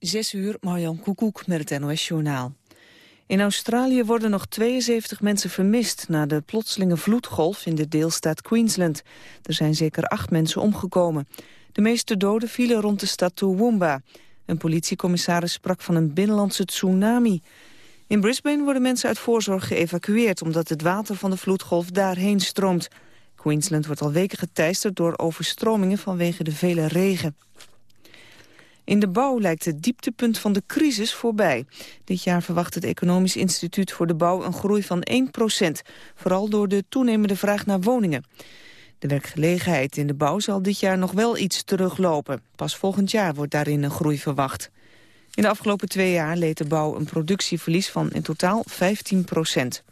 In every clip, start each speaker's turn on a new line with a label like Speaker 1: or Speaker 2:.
Speaker 1: Zes uur, Marjan Koekoek met het NOS-journaal. In Australië worden nog 72 mensen vermist... na de plotselinge vloedgolf in de deelstaat Queensland. Er zijn zeker acht mensen omgekomen. De meeste doden vielen rond de stad Toowoomba. Een politiecommissaris sprak van een binnenlandse tsunami. In Brisbane worden mensen uit voorzorg geëvacueerd... omdat het water van de vloedgolf daarheen stroomt. Queensland wordt al weken geteisterd door overstromingen vanwege de vele regen. In de bouw lijkt het dieptepunt van de crisis voorbij. Dit jaar verwacht het Economisch Instituut voor de Bouw een groei van 1% vooral door de toenemende vraag naar woningen. De werkgelegenheid in de bouw zal dit jaar nog wel iets teruglopen. Pas volgend jaar wordt daarin een groei verwacht. In de afgelopen twee jaar leed de bouw een productieverlies van in totaal 15 procent.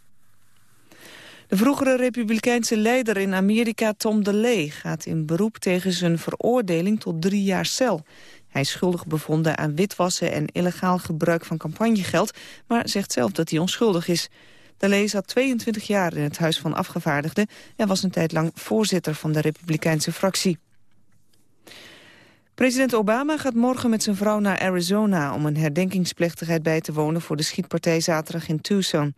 Speaker 1: De vroegere republikeinse leider in Amerika, Tom DeLay, gaat in beroep tegen zijn veroordeling tot drie jaar cel. Hij is schuldig bevonden aan witwassen en illegaal gebruik van campagnegeld, maar zegt zelf dat hij onschuldig is. DeLay zat 22 jaar in het Huis van Afgevaardigden en was een tijd lang voorzitter van de republikeinse fractie. President Obama gaat morgen met zijn vrouw naar Arizona om een herdenkingsplechtigheid bij te wonen voor de schietpartij zaterdag in Tucson.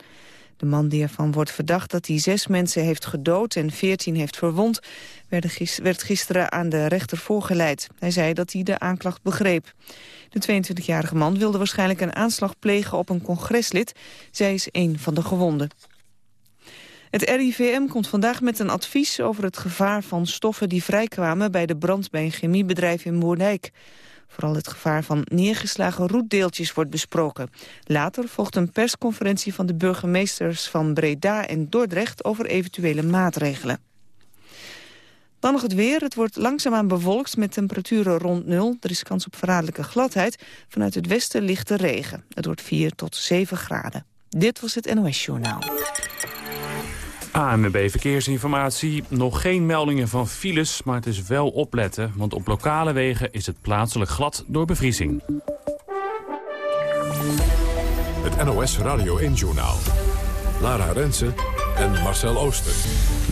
Speaker 1: De man die ervan wordt verdacht dat hij zes mensen heeft gedood en veertien heeft verwond, werd gisteren aan de rechter voorgeleid. Hij zei dat hij de aanklacht begreep. De 22-jarige man wilde waarschijnlijk een aanslag plegen op een congreslid. Zij is een van de gewonden. Het RIVM komt vandaag met een advies over het gevaar van stoffen die vrijkwamen bij de brand bij een chemiebedrijf in Moerdijk. Vooral het gevaar van neergeslagen roetdeeltjes wordt besproken. Later volgt een persconferentie van de burgemeesters van Breda en Dordrecht over eventuele maatregelen. Dan nog het weer. Het wordt langzaamaan bewolkt met temperaturen rond nul. Er is kans op verraderlijke gladheid. Vanuit het westen ligt de regen. Het wordt 4 tot 7 graden. Dit was het NOS Journaal.
Speaker 2: ANWB Verkeersinformatie. Nog geen meldingen van files, maar het is wel opletten. Want op lokale wegen is het plaatselijk glad door bevriezing.
Speaker 3: Het NOS Radio 1 Journaal. Lara Rensen en Marcel Ooster.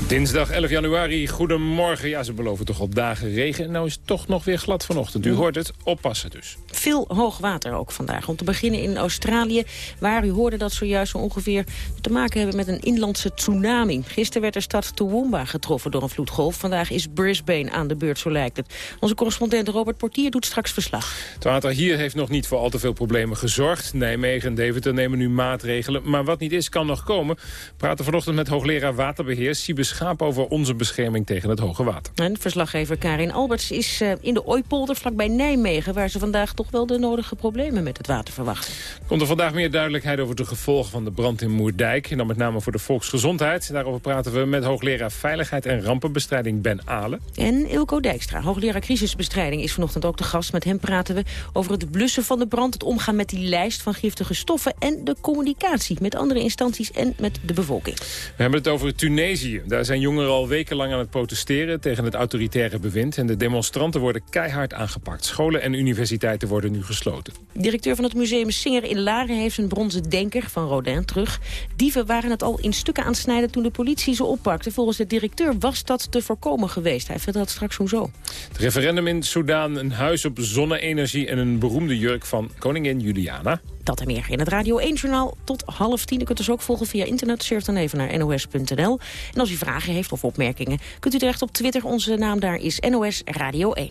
Speaker 4: Dinsdag 11 januari, goedemorgen. Ja, ze beloven toch op dagen regen. Nou is het toch nog weer glad vanochtend. U hoort het, oppassen dus.
Speaker 5: Veel hoogwater ook vandaag. Om te beginnen in Australië, waar u hoorde dat zojuist zo ongeveer te maken hebben met een inlandse tsunami. Gisteren werd de stad Toowoomba getroffen door een vloedgolf. Vandaag is Brisbane aan de beurt, zo lijkt het. Onze correspondent Robert Portier doet straks verslag.
Speaker 4: Het water hier heeft nog niet voor al te veel problemen gezorgd. Nijmegen en Deventer nemen nu maatregelen. Maar wat niet is, kan nog komen. We praten vanochtend met hoogleraar waterbeheer Sibus Schaap over onze bescherming tegen het hoge water.
Speaker 5: En verslaggever Karin Alberts is uh, in de Ooipolder vlakbij Nijmegen... waar ze vandaag toch wel de nodige problemen met het water verwachten.
Speaker 4: Komt er vandaag meer duidelijkheid over de gevolgen van de brand in Moerdijk... en dan met name voor de volksgezondheid. Daarover praten we met hoogleraar Veiligheid en Rampenbestrijding Ben Alen.
Speaker 5: En Ilko Dijkstra, hoogleraar crisisbestrijding, is vanochtend ook de gast. Met hem praten we over het blussen van de brand... het omgaan met die lijst van giftige stoffen... en de communicatie met andere instanties en met de bevolking.
Speaker 4: We hebben het over Tunesië. Daar zijn jongeren al wekenlang aan het protesteren tegen het autoritaire bewind. En de demonstranten worden keihard aangepakt. Scholen en universiteiten worden nu gesloten.
Speaker 5: Directeur van het museum Singer in Laren heeft zijn bronzen denker van Rodin terug. Dieven waren het al in stukken aan het snijden toen de politie ze oppakte. Volgens de directeur was dat te voorkomen geweest. Hij vertelt straks hoezo.
Speaker 4: Het referendum in Soudaan, een huis op zonne-energie en een beroemde jurk van koningin Juliana.
Speaker 5: Dat en meer in het Radio 1-journaal tot half tien. U kunt ons ook volgen via internet. Surf dan even naar nos.nl. En als u vragen heeft of opmerkingen, kunt u terecht op Twitter. Onze naam daar is NOS Radio 1.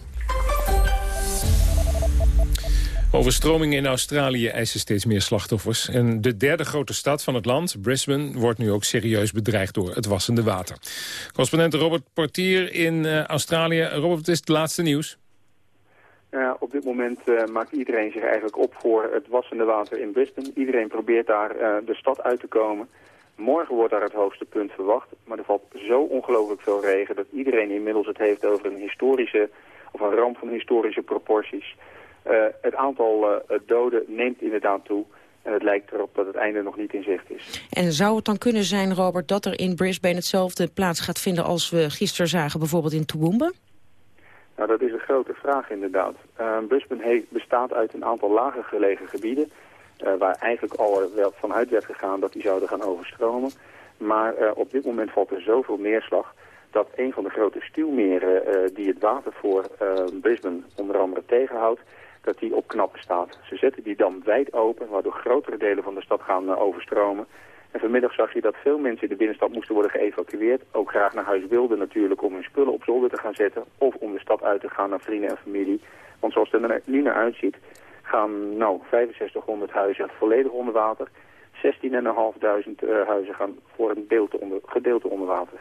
Speaker 4: Overstromingen in Australië eisen steeds meer slachtoffers. En de derde grote stad van het land, Brisbane, wordt nu ook serieus bedreigd door het wassende water. Correspondent Robert Portier in uh, Australië. Robert, het is het laatste nieuws.
Speaker 6: Uh, op dit moment uh, maakt iedereen zich eigenlijk op voor het wassende water in Brisbane. Iedereen probeert daar uh, de stad uit te komen. Morgen wordt daar het hoogste punt verwacht. Maar er valt zo ongelooflijk veel regen dat iedereen inmiddels het heeft over een historische of een ramp van historische proporties. het aantal doden neemt inderdaad toe. En het lijkt erop dat het einde nog niet in zicht is.
Speaker 5: En zou het dan kunnen zijn, Robert, dat er in Brisbane hetzelfde plaats gaat vinden als we gisteren zagen bijvoorbeeld in Toowoomba?
Speaker 6: Nou, dat is een grote vraag inderdaad. Uh, Brisbane bestaat uit een aantal lager gelegen gebieden... Uh, waar eigenlijk al wel vanuit werd gegaan dat die zouden gaan overstromen. Maar uh, op dit moment valt er zoveel neerslag dat een van de grote stuwmeren die het water voor Brisbane onder andere tegenhoudt... dat die op knappen staat. Ze zetten die dam wijd open, waardoor grotere delen van de stad gaan overstromen. En vanmiddag zag je dat veel mensen in de binnenstad moesten worden geëvacueerd. Ook graag naar huis wilden natuurlijk om hun spullen op zolder te gaan zetten. Of om de stad uit te gaan naar vrienden en familie. Want zoals het er nu naar uitziet, gaan nou 6500 huizen volledig onder water. 16.500 uh, huizen gaan voor een deelte onder, gedeelte onder water.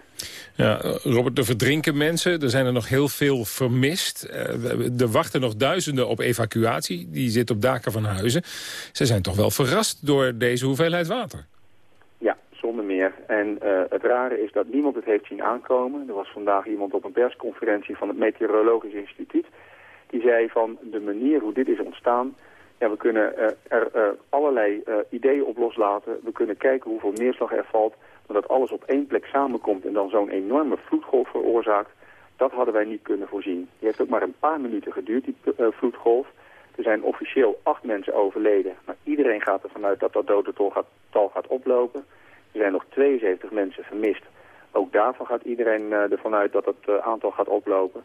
Speaker 4: Ja, Robert, er verdrinken mensen. Er zijn er nog heel veel vermist. Uh, er wachten nog duizenden op evacuatie. Die zitten op daken van huizen. Ze zijn toch wel verrast door deze hoeveelheid water?
Speaker 6: Ja, zonder meer. En uh, het rare is dat niemand het heeft zien aankomen. Er was vandaag iemand op een persconferentie van het Meteorologisch Instituut. Die zei van de manier hoe dit is ontstaan ja, we kunnen uh, er uh, allerlei uh, ideeën op loslaten. We kunnen kijken hoeveel neerslag er valt. Maar dat alles op één plek samenkomt en dan zo'n enorme vloedgolf veroorzaakt... dat hadden wij niet kunnen voorzien. Die heeft ook maar een paar minuten geduurd, die vloedgolf. Er zijn officieel acht mensen overleden. Maar iedereen gaat ervan uit dat dat dodental gaat, gaat oplopen. Er zijn nog 72 mensen vermist. Ook daarvan gaat iedereen ervan uit dat het aantal gaat oplopen.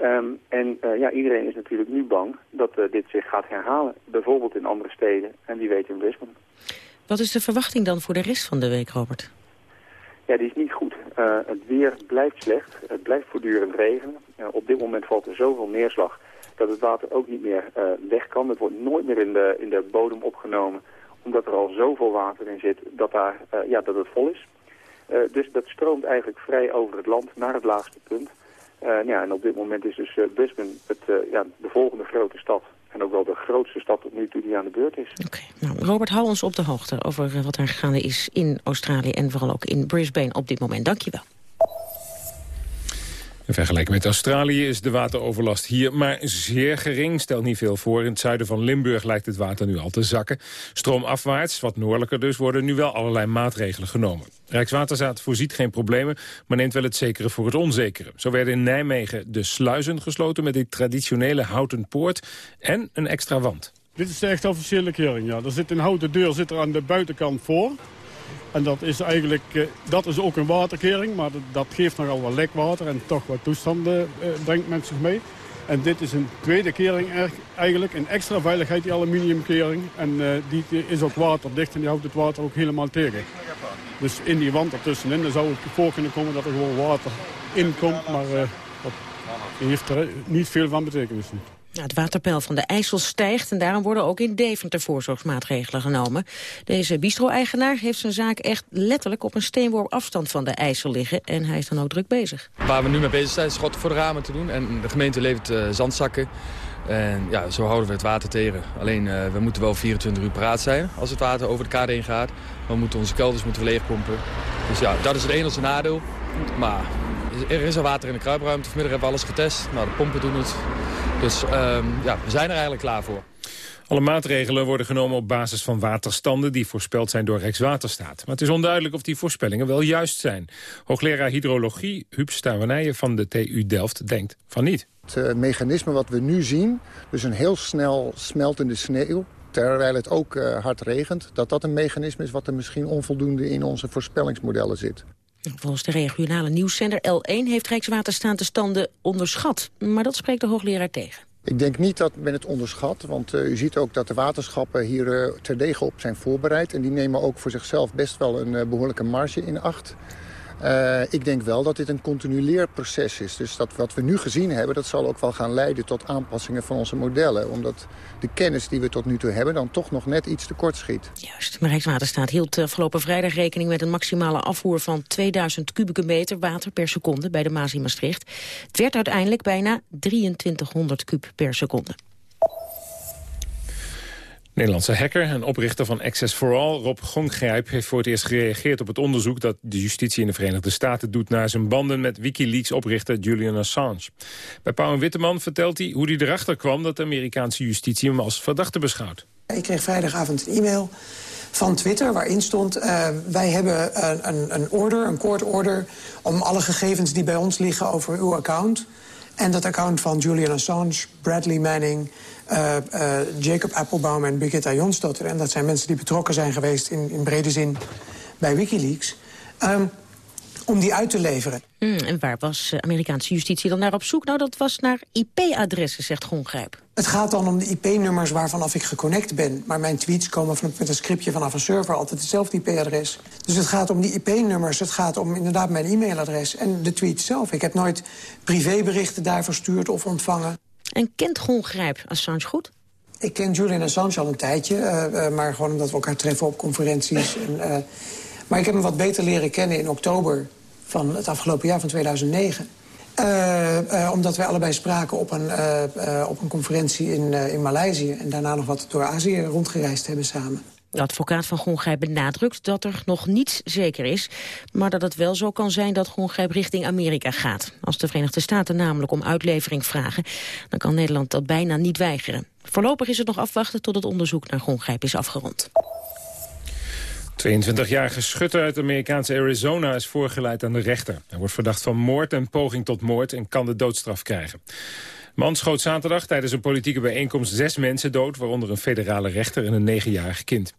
Speaker 6: Um, en uh, ja, iedereen is natuurlijk nu bang dat uh, dit zich gaat herhalen. Bijvoorbeeld in andere steden en wie weet in Brisbane.
Speaker 5: Wat is de verwachting dan voor de rest van de week, Robert?
Speaker 6: Ja, die is niet goed. Uh, het weer blijft slecht. Het blijft voortdurend regenen. op dit moment valt er zoveel neerslag dat het water ook niet meer weg kan. Het wordt nooit meer in de, in de bodem opgenomen. Omdat er al zoveel water in zit dat, daar, ja, dat het vol is. dus dat stroomt eigenlijk vrij over het land naar het laagste punt. Uh, ja, en op dit moment is dus uh, Brisbane het, uh, ja, de volgende grote stad. En ook wel de grootste stad tot nu toe die aan de beurt is.
Speaker 5: Oké, nou, Robert, hou ons op de hoogte over wat er gaande is in Australië... en vooral ook in Brisbane op dit moment. Dank je wel.
Speaker 4: In vergelijking met Australië is de wateroverlast hier maar zeer gering. Stelt niet veel voor. In het zuiden van Limburg lijkt het water nu al te zakken. Stroomafwaarts, wat noordelijker dus, worden nu wel allerlei maatregelen genomen. Rijkswaterstaat voorziet geen problemen, maar neemt wel het zekere voor het onzekere. Zo werden in Nijmegen de sluizen gesloten met die traditionele houten poort en een extra wand.
Speaker 7: Dit is de echt officiële kering, ja. Er zit een houten deur zit er aan de buitenkant voor. En dat is eigenlijk, eh, dat is ook een waterkering, maar dat, geeft nogal wat lekwater en toch wat toestanden eh, brengt met zich mee. En dit is een tweede kering eigenlijk, een extra veiligheid, die aluminiumkering. En uh, die is ook waterdicht en die houdt het water ook helemaal tegen. Dus in die wand ertussenin, zou het voor kunnen komen dat er gewoon water in komt. Maar dat heeft er niet veel van betekenis.
Speaker 5: Nou, het waterpeil van de IJssel stijgt en daarom worden ook in Deventer voorzorgsmaatregelen genomen. Deze bistro-eigenaar heeft zijn zaak echt letterlijk op een steenworp afstand van de IJssel liggen en hij is dan ook druk bezig.
Speaker 8: Waar we nu mee bezig zijn is schotten voor de ramen te doen en de gemeente levert uh, zandzakken. En ja, zo houden we het water tegen. Alleen uh, we moeten wel 24 uur paraat zijn als het water over de kade heen gaat. We moeten onze kelders moeten leegpompen. Dus ja, dat is het enige nadeel. Maar er is al water in de kruipruimte. Vanmiddag hebben we alles getest. Nou, de pompen doen het. Dus um, ja, we zijn er eigenlijk klaar voor.
Speaker 4: Alle maatregelen worden genomen op basis van waterstanden... die voorspeld zijn door Rijkswaterstaat. Maar het is onduidelijk of die voorspellingen wel juist zijn. Hoogleraar hydrologie Huub Stouwenijen van de TU Delft denkt van niet.
Speaker 9: Het uh, mechanisme wat we nu zien, dus een heel snel smeltende sneeuw terwijl het ook uh, hard regent... dat dat een mechanisme is wat er misschien onvoldoende in onze voorspellingsmodellen zit.
Speaker 5: Volgens de regionale nieuwszender L1 heeft Rijkswaterstaat de standen onderschat. Maar dat spreekt de hoogleraar tegen.
Speaker 9: Ik denk niet dat men het onderschat, want uh, u ziet ook dat de waterschappen hier uh, terdege op zijn voorbereid. En die nemen ook voor zichzelf best wel een uh, behoorlijke marge in acht. Uh, ik denk wel dat dit een continueerproces is. Dus dat wat we nu gezien hebben, dat zal ook wel gaan leiden tot aanpassingen van onze modellen. Omdat de kennis die we tot nu toe hebben dan toch nog net iets tekort schiet.
Speaker 5: Juist. Maar Rijkswaterstaat hield afgelopen vrijdag rekening met een maximale afvoer van 2000 kubieke meter water per seconde bij de Maas in Maastricht. Het werd uiteindelijk bijna 2300 kub per seconde.
Speaker 4: Nederlandse hacker en oprichter van Access for All, Rob Gongrijp... heeft voor het eerst gereageerd op het onderzoek dat de justitie in de Verenigde Staten doet... naar zijn banden met Wikileaks-oprichter Julian Assange. Bij Pauw en Witteman vertelt hij hoe hij erachter kwam... dat de Amerikaanse justitie hem als verdachte beschouwt.
Speaker 10: Ik kreeg vrijdagavond een e-mail van Twitter waarin stond... Uh, wij hebben een, een order, een court order... om alle gegevens die bij ons liggen over uw account... en dat account van Julian Assange, Bradley Manning... Uh, uh, Jacob Appelbaum en Birgitta Jonsdotter. En dat zijn mensen die betrokken zijn geweest in, in brede zin bij Wikileaks. Um, om die uit te leveren.
Speaker 5: Hmm, en waar was uh, Amerikaanse justitie dan naar op zoek? Nou, dat was naar IP-adressen, zegt Gongrijp.
Speaker 10: Het gaat dan om de IP-nummers waarvanaf ik geconnect ben. Maar mijn tweets komen van, met een scriptje vanaf een server altijd hetzelfde IP-adres. Dus het gaat om die IP-nummers, het gaat om inderdaad mijn e-mailadres... en de tweet zelf. Ik heb nooit privéberichten daar verstuurd of ontvangen.
Speaker 5: En kent Gongrijp Assange goed?
Speaker 10: Ik ken Julian Assange al een tijdje, uh, uh, maar gewoon omdat we elkaar treffen op conferenties. En, uh, maar ik heb hem wat beter leren kennen in oktober van het afgelopen jaar, van 2009. omdat wij allebei spraken op een, op een conferentie in, in Maleisië... en daarna nog wat door Azië rondgereisd hebben samen.
Speaker 5: De advocaat van Gongrijp benadrukt dat er nog niets zeker is... maar dat het wel zo kan zijn dat Gongrijp richting Amerika gaat. Als de Verenigde Staten namelijk om uitlevering vragen... dan kan Nederland dat bijna niet weigeren. Voorlopig is het nog afwachten tot het onderzoek naar Gongrijp is afgerond.
Speaker 4: 22-jarige schutter uit Amerikaanse Arizona is voorgeleid aan de rechter. Hij wordt verdacht van moord en poging tot moord en kan de doodstraf krijgen. Man schoot zaterdag tijdens een politieke bijeenkomst zes mensen dood... waaronder een federale rechter en een negenjarig kind.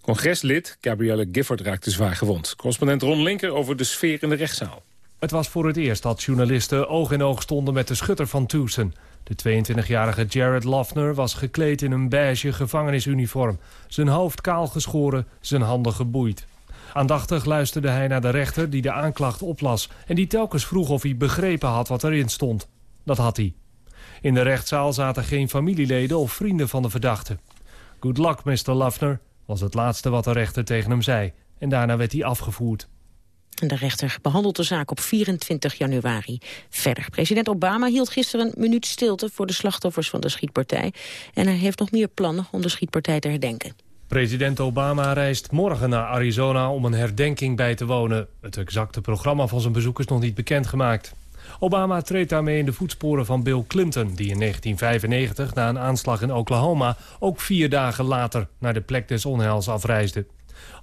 Speaker 4: Congreslid Gabrielle Gifford raakte zwaar gewond. Correspondent Ron Linker over de sfeer in de rechtszaal.
Speaker 11: Het was voor het eerst dat journalisten oog in oog stonden met de schutter van Tucson. De 22-jarige Jared Loffner was gekleed in een beige gevangenisuniform. Zijn hoofd kaal geschoren, zijn handen geboeid. Aandachtig luisterde hij naar de rechter die de aanklacht oplas... en die telkens vroeg of hij begrepen had wat erin stond. Dat had hij. In de rechtszaal zaten geen familieleden of vrienden van de verdachte. Good luck, Mr. Luffner, was het laatste wat de rechter tegen hem zei. En daarna werd hij afgevoerd.
Speaker 5: De rechter behandelt de zaak op 24 januari verder. President Obama hield gisteren een minuut stilte voor de slachtoffers van de schietpartij. En hij heeft nog meer plannen om de schietpartij te herdenken.
Speaker 11: President Obama reist morgen naar Arizona om een herdenking bij te wonen. Het exacte programma van zijn bezoek is nog niet bekendgemaakt. Obama treedt daarmee in de voetsporen van Bill Clinton... die in 1995 na een aanslag in Oklahoma... ook vier dagen later naar de plek des onheils afreisde.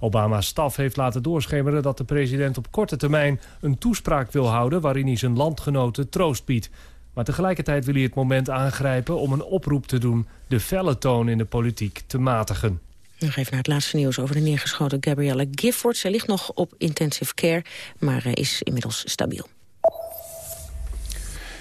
Speaker 11: Obama's staf heeft laten doorschemeren dat de president op korte termijn... een toespraak wil houden waarin hij zijn landgenoten troost biedt. Maar tegelijkertijd wil hij het moment aangrijpen om een oproep te doen... de felle toon in de politiek te matigen.
Speaker 5: Nog even naar het laatste nieuws over de neergeschoten Gabrielle Gifford. Zij ligt nog op intensive care, maar is inmiddels stabiel.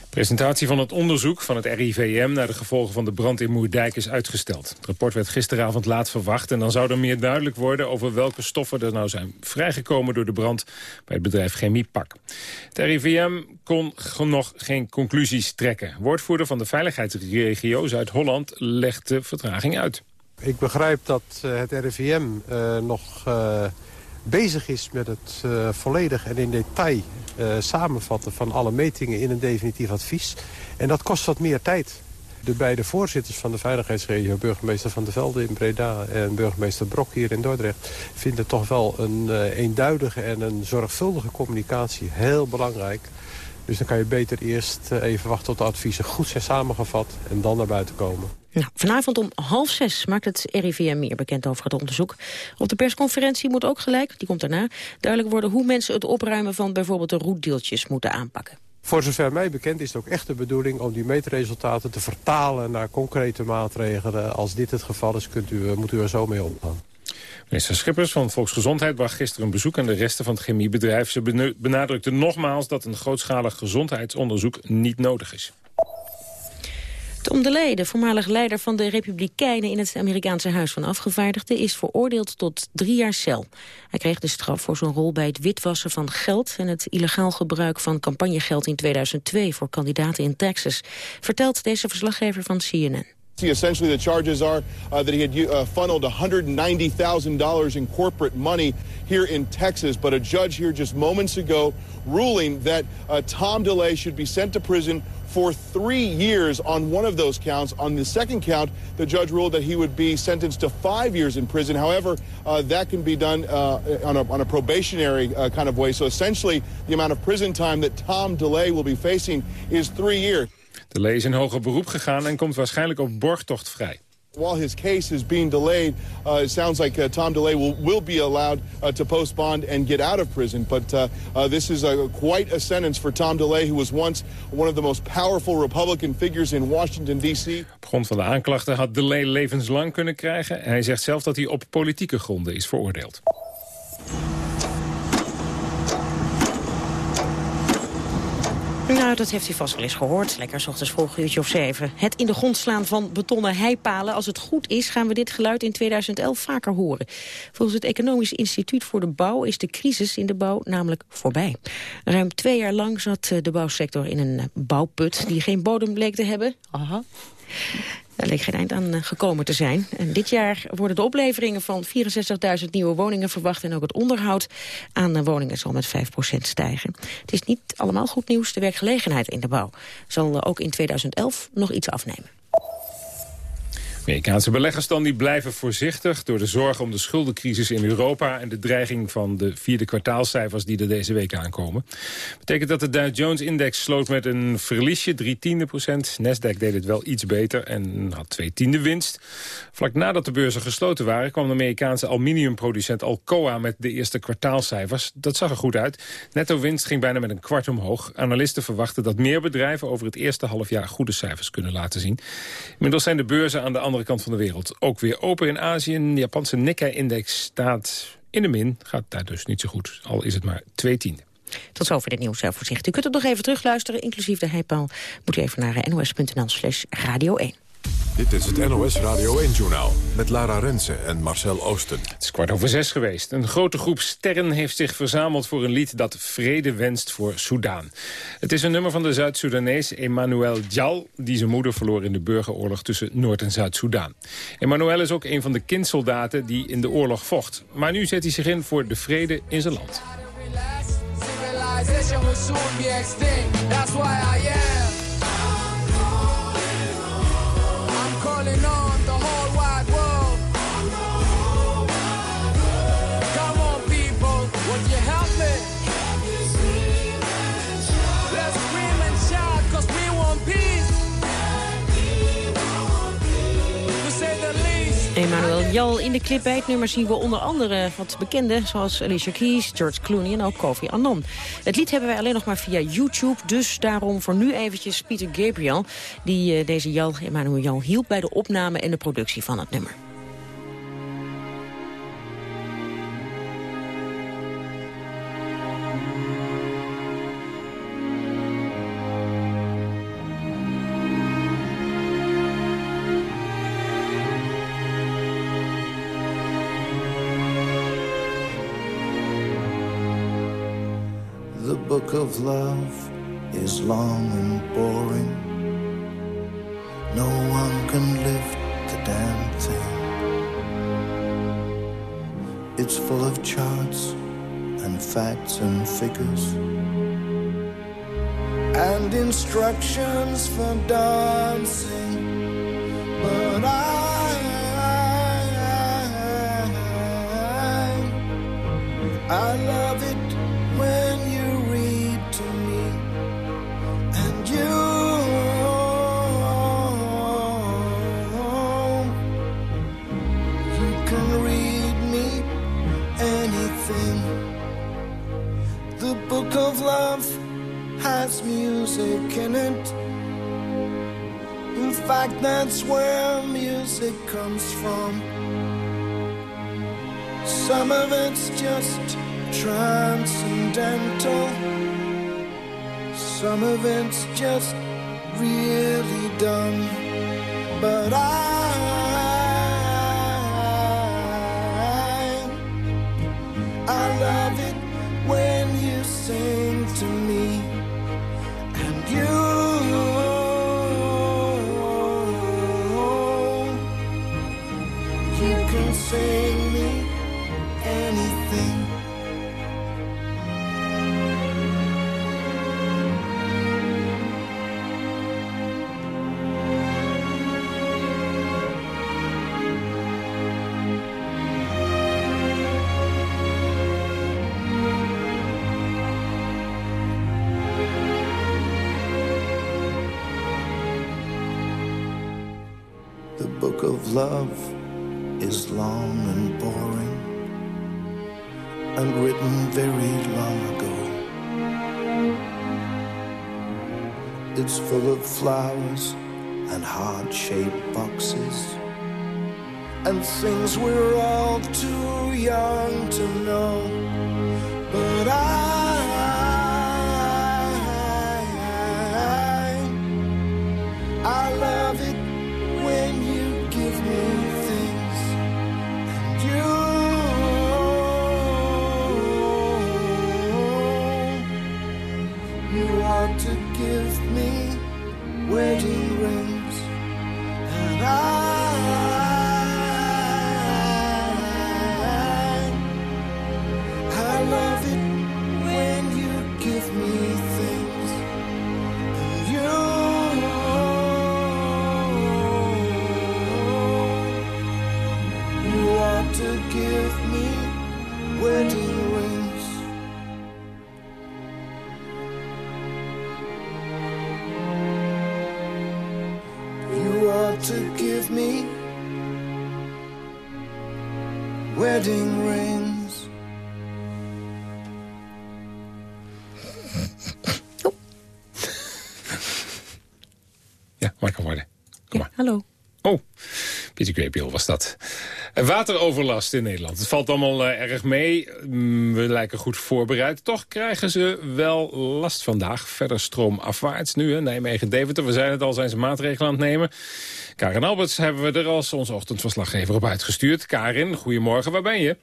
Speaker 4: Presentatie van het onderzoek van het RIVM naar de gevolgen van de brand in Moerdijk is uitgesteld. Het rapport werd gisteravond laat verwacht en dan zou er meer duidelijk worden over welke stoffen er nou zijn vrijgekomen door de brand bij het bedrijf Chemiepak. Het RIVM kon nog geen conclusies trekken. Woordvoerder van de veiligheidsregio Zuid-Holland legt de vertraging uit.
Speaker 12: Ik begrijp dat eh, het RIVM eh, nog... Uh bezig is met het uh, volledig en in detail samenvatten van alle metingen in een definitief advies. En dat kost wat meer tijd. De beide voorzitters van de veiligheidsregio, burgemeester Van der Velde in Breda en burgemeester Brok hier in Dordrecht, vinden toch wel een uh, eenduidige en een zorgvuldige communicatie heel belangrijk. Dus dan kan je beter eerst even wachten tot de adviezen goed zijn samengevat en dan naar buiten komen.
Speaker 5: Nou, vanavond om half zes maakt het RIVM meer bekend over het onderzoek. Op de persconferentie moet ook gelijk, die komt daarna, duidelijk worden hoe mensen het opruimen van bijvoorbeeld de roetdeeltjes moeten aanpakken.
Speaker 12: Voor zover mij bekend is het ook echt de bedoeling om die meetresultaten te vertalen naar concrete maatregelen. Als dit het geval is, kunt u, moet u er zo mee omgaan.
Speaker 4: Minister Schippers van Volksgezondheid bracht gisteren een bezoek aan de resten van het chemiebedrijf. Ze benadrukte nogmaals dat een grootschalig gezondheidsonderzoek niet nodig is.
Speaker 5: Tom de voormalig leider van de Republikeinen... in het Amerikaanse Huis van Afgevaardigden... is veroordeeld tot drie jaar cel. Hij kreeg de straf voor zijn rol bij het witwassen van geld... en het illegaal gebruik van campagnegeld in 2002... voor kandidaten in Texas. Vertelt deze verslaggever van CNN.
Speaker 13: Essentially, the charges are uh, that he had uh, funneled $190,000 in corporate money here in Texas. But a judge here just moments ago ruling that uh, Tom DeLay should be sent to prison for three years on one of those counts. On the second count, the judge ruled that he would be sentenced to five years in prison. However, uh, that can be done uh, on, a, on, a, probationary uh, kind of way. So essentially, the amount of prison time that Tom DeLay will be facing is three years.
Speaker 4: DeLay is in hoger beroep gegaan en komt waarschijnlijk op borgtocht vrij.
Speaker 13: While his case is being delayed, uh, it sounds like uh, Tom DeLay will, will be allowed uh, to post bond and get out of prison. But uh, uh, this is a, quite a sentence for Tom DeLay, who was once one of the most powerful Republican figures in Washington, D.C.
Speaker 4: Op grond van de aanklachten had DeLay levenslang kunnen krijgen. Hij zegt zelf dat hij op politieke gronden is veroordeeld.
Speaker 5: Nou, dat heeft u vast wel eens gehoord. Lekker s ochtends vroeg, uurtje of zeven. Het in de grond slaan van betonnen heipalen. Als het goed is, gaan we dit geluid in 2011 vaker horen. Volgens het Economisch Instituut voor de Bouw is de crisis in de bouw namelijk voorbij. Ruim twee jaar lang zat eh, de bouwsector in een eh, bouwput die geen bodem bleek te hebben. Aha. Daar leek geen eind aan eh, gekomen te zijn. En dit jaar worden de opleveringen van 64.000 nieuwe woningen verwacht... en ook het onderhoud aan de woningen zal met 5% stijgen. Het is niet allemaal goed nieuws. De werkgelegenheid in de bouw zal eh, ook in 2011 nog iets afnemen.
Speaker 4: Amerikaanse beleggers dan die blijven voorzichtig... door de zorg om de schuldencrisis in Europa... en de dreiging van de vierde kwartaalcijfers die er deze week aankomen. Betekent dat de Dow Jones-index sloot met een verliesje, drie tiende procent. Nasdaq deed het wel iets beter en had twee tiende winst. Vlak nadat de beurzen gesloten waren... kwam de Amerikaanse aluminiumproducent Alcoa met de eerste kwartaalcijfers. Dat zag er goed uit. Netto winst ging bijna met een kwart omhoog. Analisten verwachten dat meer bedrijven over het eerste halfjaar goede cijfers kunnen laten zien. Inmiddels zijn de beurzen aan de andere kant van de wereld ook weer open in Azië. De Japanse Nikkei-index staat in de min. Gaat daar dus niet zo goed, al is het maar twee tiende.
Speaker 5: Tot zover dit nieuwsoverzicht. U kunt het nog even terugluisteren, inclusief de heipaal. Moet u even naar nos.nl slash radio 1.
Speaker 3: Dit is het NOS Radio 1-journaal met Lara Rensen en Marcel Oosten.
Speaker 4: Het is kwart over zes geweest. Een grote groep sterren heeft zich verzameld voor een lied dat vrede wenst voor Soudaan. Het is een nummer van de Zuid-Soedanees Emmanuel Djal... die zijn moeder verloor in de burgeroorlog tussen Noord- en Zuid-Soedan. Emmanuel is ook een van de kindsoldaten die in de oorlog vocht. Maar nu zet hij zich in voor de vrede in zijn land. Would you help me? Shout, peace. Emmanuel Jal in de clip bij het nummer zien we onder andere wat bekenden... zoals Alicia Keys, George Clooney en ook Kofi Annan. Het lied hebben wij alleen nog maar via YouTube... dus daarom voor nu eventjes Peter Gabriel... die uh, deze Jal, Emmanuel Jal hielp bij de opname en de productie van het nummer.
Speaker 14: Of love is long and boring. No one can lift the damn thing. It's full of charts and facts and figures and instructions for dancing. But I, I, I, I love it Fact, that's where music comes from. Some of it's just transcendental. Some of it's just really dumb. But I love is long and boring and written very long ago. It's full of flowers and heart shaped boxes and things we're all too young to know. To give me wedding rings.
Speaker 4: Ja, wakker worden. Kom maar.
Speaker 5: Hallo.
Speaker 4: Oh, Pieter Grepiel was dat. Wateroverlast in Nederland. Het valt allemaal eh, erg mee. Mm, we lijken goed voorbereid. Toch krijgen ze wel last vandaag. Verder stroomafwaarts nu. Hè. Nijmegen-Deventer, we zijn het al, zijn ze maatregelen aan het nemen. Karin Alberts hebben we er als onze ochtendverslaggever op uitgestuurd. Karin, goedemorgen, waar ben je?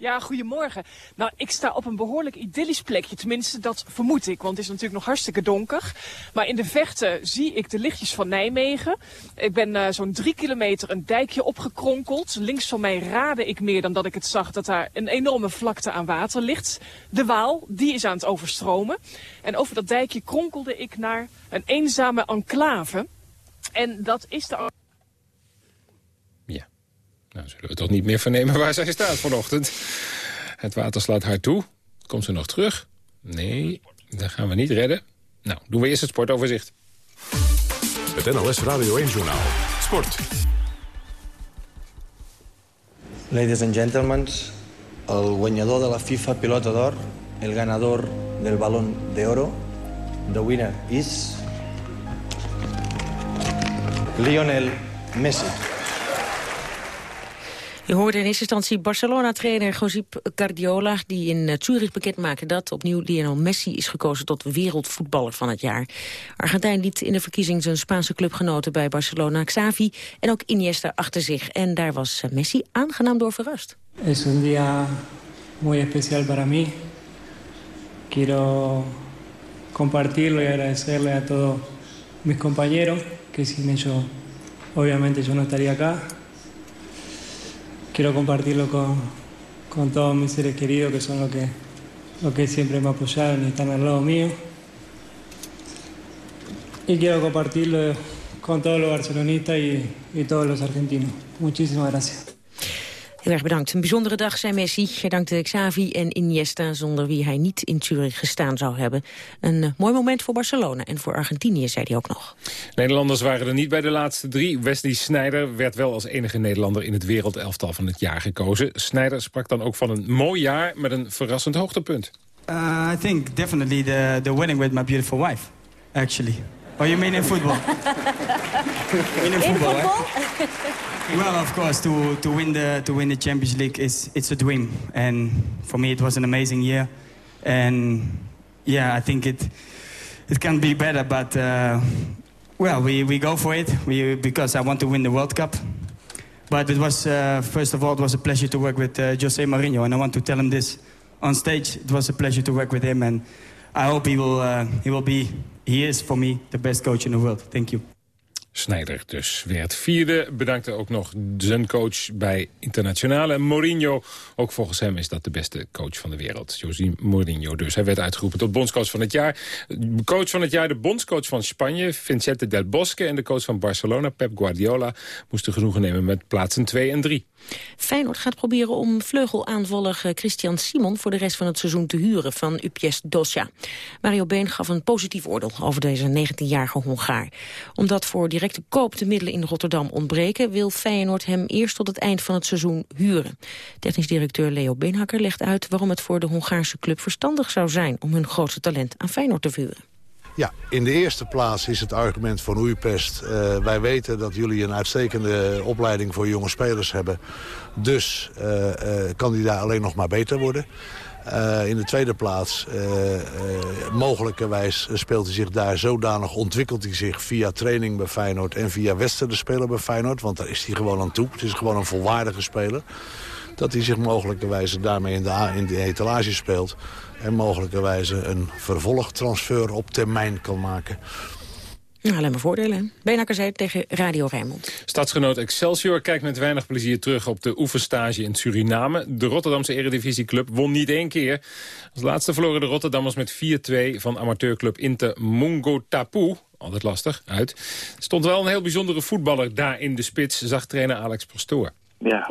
Speaker 15: Ja, goedemorgen. Nou, ik sta op een behoorlijk idyllisch plekje. Tenminste, dat vermoed ik, want het is natuurlijk nog hartstikke donker. Maar in de vechten zie ik de lichtjes van Nijmegen. Ik ben uh, zo'n drie kilometer een dijkje opgekronkeld. Links van mij raadde ik meer dan dat ik het zag dat daar een enorme vlakte aan water ligt. De Waal, die is aan het overstromen. En over dat dijkje kronkelde ik naar een eenzame enclave. En dat is de...
Speaker 4: Nou, zullen we toch niet meer vernemen waar zij staat vanochtend. Het water slaat hard toe. Komt ze nog terug? Nee, dat gaan we niet redden. Nou, doen we eerst het sportoverzicht.
Speaker 3: Het NLS Radio 1-journaal. Sport.
Speaker 16: Ladies and gentlemen, el guanyador de la FIFA Pilota d'Or, el ganador del Balón de Oro, the winner is Lionel Messi.
Speaker 5: Je hoorde in eerste instantie Barcelona-trainer Josip Guardiola... die in Zurich bekend maakte dat opnieuw Lionel Messi is gekozen... tot wereldvoetballer van het jaar. Argentijn liet in de verkiezing zijn Spaanse clubgenoten bij Barcelona... Xavi en ook Iniesta achter zich. En daar was Messi aangenaam door verrast.
Speaker 17: Es un día muy especial para mí. Quiero compartirlo y agradecerle a todos mis compañeros, que sin ellos obviamente yo no estaría acá. Quiero compartirlo con, con todos mis seres queridos que son los que, lo que siempre me apoyaron y están al lado mío. Y quiero compartirlo con todos los barcelonistas y, y todos los argentinos. Muchísimas gracias.
Speaker 5: Heel erg bedankt. Een bijzondere dag, zei Messi. Hij dankte Xavi en Iniesta, zonder wie hij niet in Zurich gestaan zou hebben. Een uh, mooi moment voor Barcelona en voor Argentinië, zei hij ook nog.
Speaker 4: Nederlanders waren er niet bij de laatste drie. Wesley Sneijder werd wel als enige Nederlander in het wereldelftal van het jaar gekozen. Sneijder sprak dan ook van een mooi jaar met een verrassend hoogtepunt.
Speaker 18: Uh, I think definitely the, the wedding with my beautiful wife, actually. Oh, you mean in football? in, in football? Well, of course, to, to win the to win the Champions League is it's a dream, and for me it was an amazing year, and yeah, I think it it can be better, but uh, well, we, we go for it we, because I want to win the World Cup. But it was uh, first of all it was a pleasure to work with uh, Jose Mourinho, and I want to tell him this on stage. It was a pleasure to work with him, and I hope he will uh, he will be he is for me the best coach in the world. Thank you.
Speaker 4: Snijder dus werd vierde. Bedankte ook nog zijn coach bij Internationale. Mourinho, ook volgens hem is dat de beste coach van de wereld. José Mourinho dus. Hij werd uitgeroepen tot bondscoach van het jaar. Coach van het jaar, de bondscoach van Spanje, Vicente del Bosque... en de coach van Barcelona, Pep Guardiola... moesten genoegen nemen met plaatsen 2 en 3.
Speaker 5: Feyenoord gaat proberen om vleugelaanvaller Christian Simon... voor de rest van het seizoen te huren van UPS Dosja. Mario Been gaf een positief oordeel over deze 19-jarige Hongaar. Omdat voor directe koop de middelen in Rotterdam ontbreken... wil Feyenoord hem eerst tot het eind van het seizoen huren. Technisch directeur Leo Beenhakker legt uit waarom het voor de Hongaarse club verstandig zou zijn... om hun grootste talent aan Feyenoord te vuren.
Speaker 19: Ja, in de eerste plaats is het argument van Oeipest... Uh, wij weten dat jullie een uitstekende opleiding voor jonge spelers hebben. Dus uh, kan die daar alleen nog maar beter worden. In de tweede plaats, mogelijkerwijs speelt hij zich daar zodanig... ontwikkelt hij zich via training bij Feyenoord en via wedstrijden spelen bij Feyenoord. Want daar is hij gewoon aan toe. Het is gewoon een volwaardige speler. Dat hij zich mogelijkerwijs daarmee in de, in de etalage speelt. En mogelijkerwijs een vervolgtransfer op termijn kan maken.
Speaker 5: Nou, alleen maar voordelen. Beenakker zei tegen Radio Rijnmond.
Speaker 4: Stadsgenoot Excelsior kijkt met weinig plezier terug op de oefenstage in Suriname. De Rotterdamse Eredivisieclub won niet één keer. Als laatste verloren de Rotterdammers met 4-2 van amateurclub Inter Mungo Tapu. Altijd lastig, uit. Stond wel een heel bijzondere voetballer daar in de spits, zag trainer Alex Pastoor.
Speaker 20: Ja,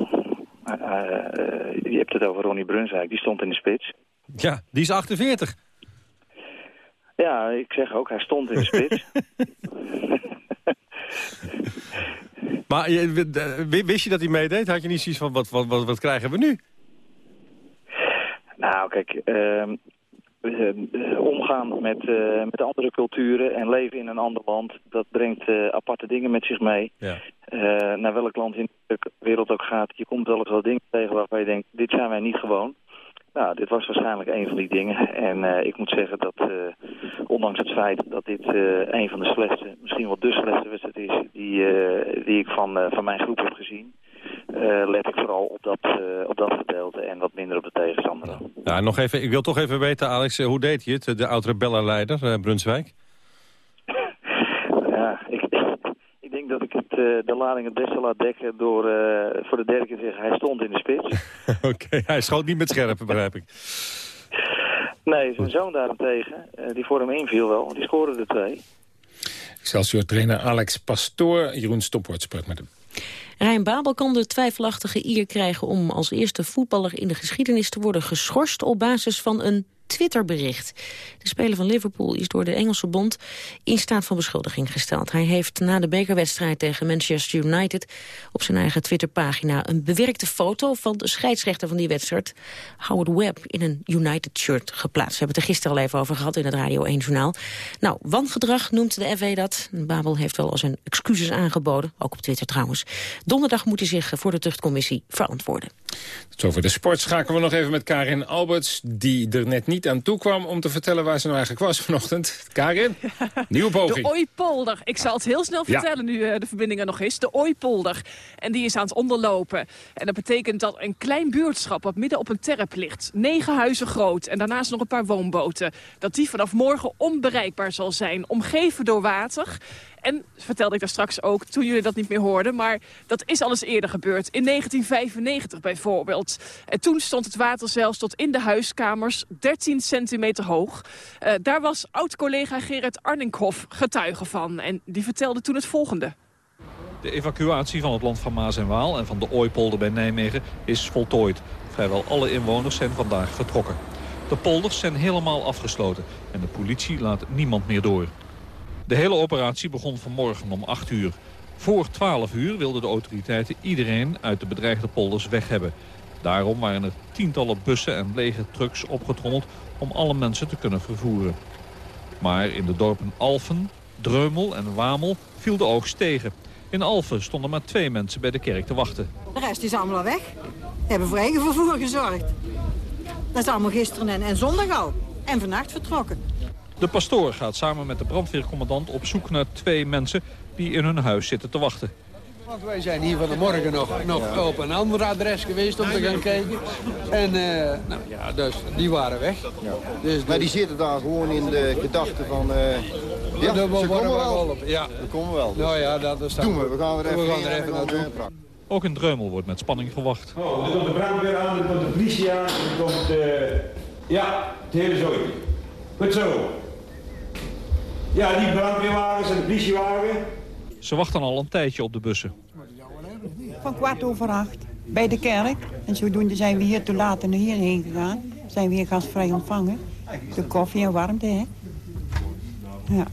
Speaker 20: je hebt het over Ronnie Brunswijk, die stond in de spits.
Speaker 21: Ja, die is 48.
Speaker 20: Ja, ik zeg ook, hij stond in de spits.
Speaker 21: maar wist je dat hij meedeed? Had je niet zoiets van, wat, wat, wat, wat krijgen we nu?
Speaker 20: Nou, kijk, uh, omgaan met, uh, met andere culturen en leven in een ander land, dat brengt aparte dingen met zich mee. Ja. naar welk land in de wereld ook gaat, je komt wel eens wel dingen tegen waarvan je denkt, dit zijn wij niet gewoon. Nou, dit was waarschijnlijk een van die dingen. En uh, ik moet zeggen dat, uh, ondanks het feit dat dit uh, een van de slechtste, misschien wel de slechtste wedstrijd is die, die ik van, van mijn groep heb gezien, let ik vooral op dat, op dat gedeelte en wat minder op de tegenstander.
Speaker 21: Ja, nog even, ik wil toch even weten, Alex, hoe deed je het, de oud-rebellenleider, Brunswijk?
Speaker 20: ja, ik, ik denk dat ik het, de lading het beste laat dekken door voor de derde keer te zeggen, hij stond in de spits.
Speaker 21: Oké, hij schoot niet met scherpen, begrijp ik.
Speaker 20: Nee, zijn zoon daarentegen, die voor hem inviel wel, die scoorde er twee.
Speaker 4: Excelsior-trainer Alex Pastoor, Jeroen Stopwoord sprak met hem.
Speaker 5: Rijn Babel kan de twijfelachtige eer krijgen om als eerste voetballer in de geschiedenis te worden geschorst op basis van een Twitterbericht. De speler van Liverpool is door de Engelse bond in staat van beschuldiging gesteld. Hij heeft na de bekerwedstrijd tegen Manchester United op zijn eigen Twitterpagina een bewerkte foto van de scheidsrechter van die wedstrijd, Howard Webb, in een United-shirt geplaatst. We hebben het er gisteren al even over gehad in het Radio 1-journaal. Nou, wangedrag noemt de FV dat. Babel heeft wel al zijn excuses aangeboden, ook op Twitter trouwens. Donderdag moet hij zich voor de tuchtcommissie verantwoorden.
Speaker 4: Tot over de sport schakelen we nog even met Karin Alberts... die er net niet aan toe kwam om te vertellen waar ze nou eigenlijk was vanochtend. Karin, nieuwe poging.
Speaker 15: De Ooipolder. Ik zal het heel snel vertellen nu uh, de verbinding er nog is. De Ooipolder. En die is aan het onderlopen. En dat betekent dat een klein buurtschap wat midden op een terp ligt... negen huizen groot en daarnaast nog een paar woonboten... dat die vanaf morgen onbereikbaar zal zijn. Omgeven door water. En, vertelde ik daar straks ook, toen jullie dat niet meer hoorden... maar dat is al eens eerder gebeurd. In 1995 bijvoorbeeld. En toen stond het water zelfs tot in de huiskamers 13 centimeter hoog. Uh, daar was oud-collega Gerard Arninkhoff getuige van. En die vertelde toen het volgende.
Speaker 22: De evacuatie van het land van Maas en Waal en van de Ooipolder bij Nijmegen is voltooid. Vrijwel alle inwoners zijn vandaag vertrokken. De polders zijn helemaal afgesloten en de politie laat niemand meer door. De hele operatie begon vanmorgen om 8 uur. Voor 12 uur wilden de autoriteiten iedereen uit de bedreigde polders weg hebben. Daarom waren er tientallen bussen en lege trucks opgetrommeld om alle mensen te kunnen vervoeren. Maar in de dorpen Alphen, Dreumel en Wamel viel de oogst tegen. In Alphen stonden maar twee mensen bij de kerk te wachten.
Speaker 23: De rest is allemaal weg. We hebben voor eigen vervoer gezorgd. Dat is allemaal gisteren en, en zondag al. En vannacht vertrokken.
Speaker 22: De pastoor gaat samen met de brandweercommandant op zoek naar twee mensen die in hun huis zitten te wachten.
Speaker 24: Want wij zijn hier van de morgen nog, nog op een ander adres geweest om te gaan kijken. En uh, nou ja, dus die waren weg. Ja.
Speaker 25: Dus maar die zitten daar gewoon in de gedachte van... Uh, ja, ze komen wel. Ja. We komen wel.
Speaker 24: Dus. Nou ja, dat is
Speaker 25: Doen we. We gaan er even,
Speaker 24: we gaan er even naartoe.
Speaker 22: Ook in Dreumel wordt met spanning gewacht.
Speaker 26: Oh, er komt de brandweer aan, er komt de politie aan, er komt... Uh, ja, het hele zooi. Goed zo. Ja, die brandweerwagens en de politiewagen.
Speaker 22: Ze wachten al een tijdje op de bussen.
Speaker 27: Van kwart over acht bij de kerk. En zodoende zijn we hier te laat naar hierheen gegaan. Zijn we hier gastvrij ontvangen. De koffie en warmte, hè. Ja.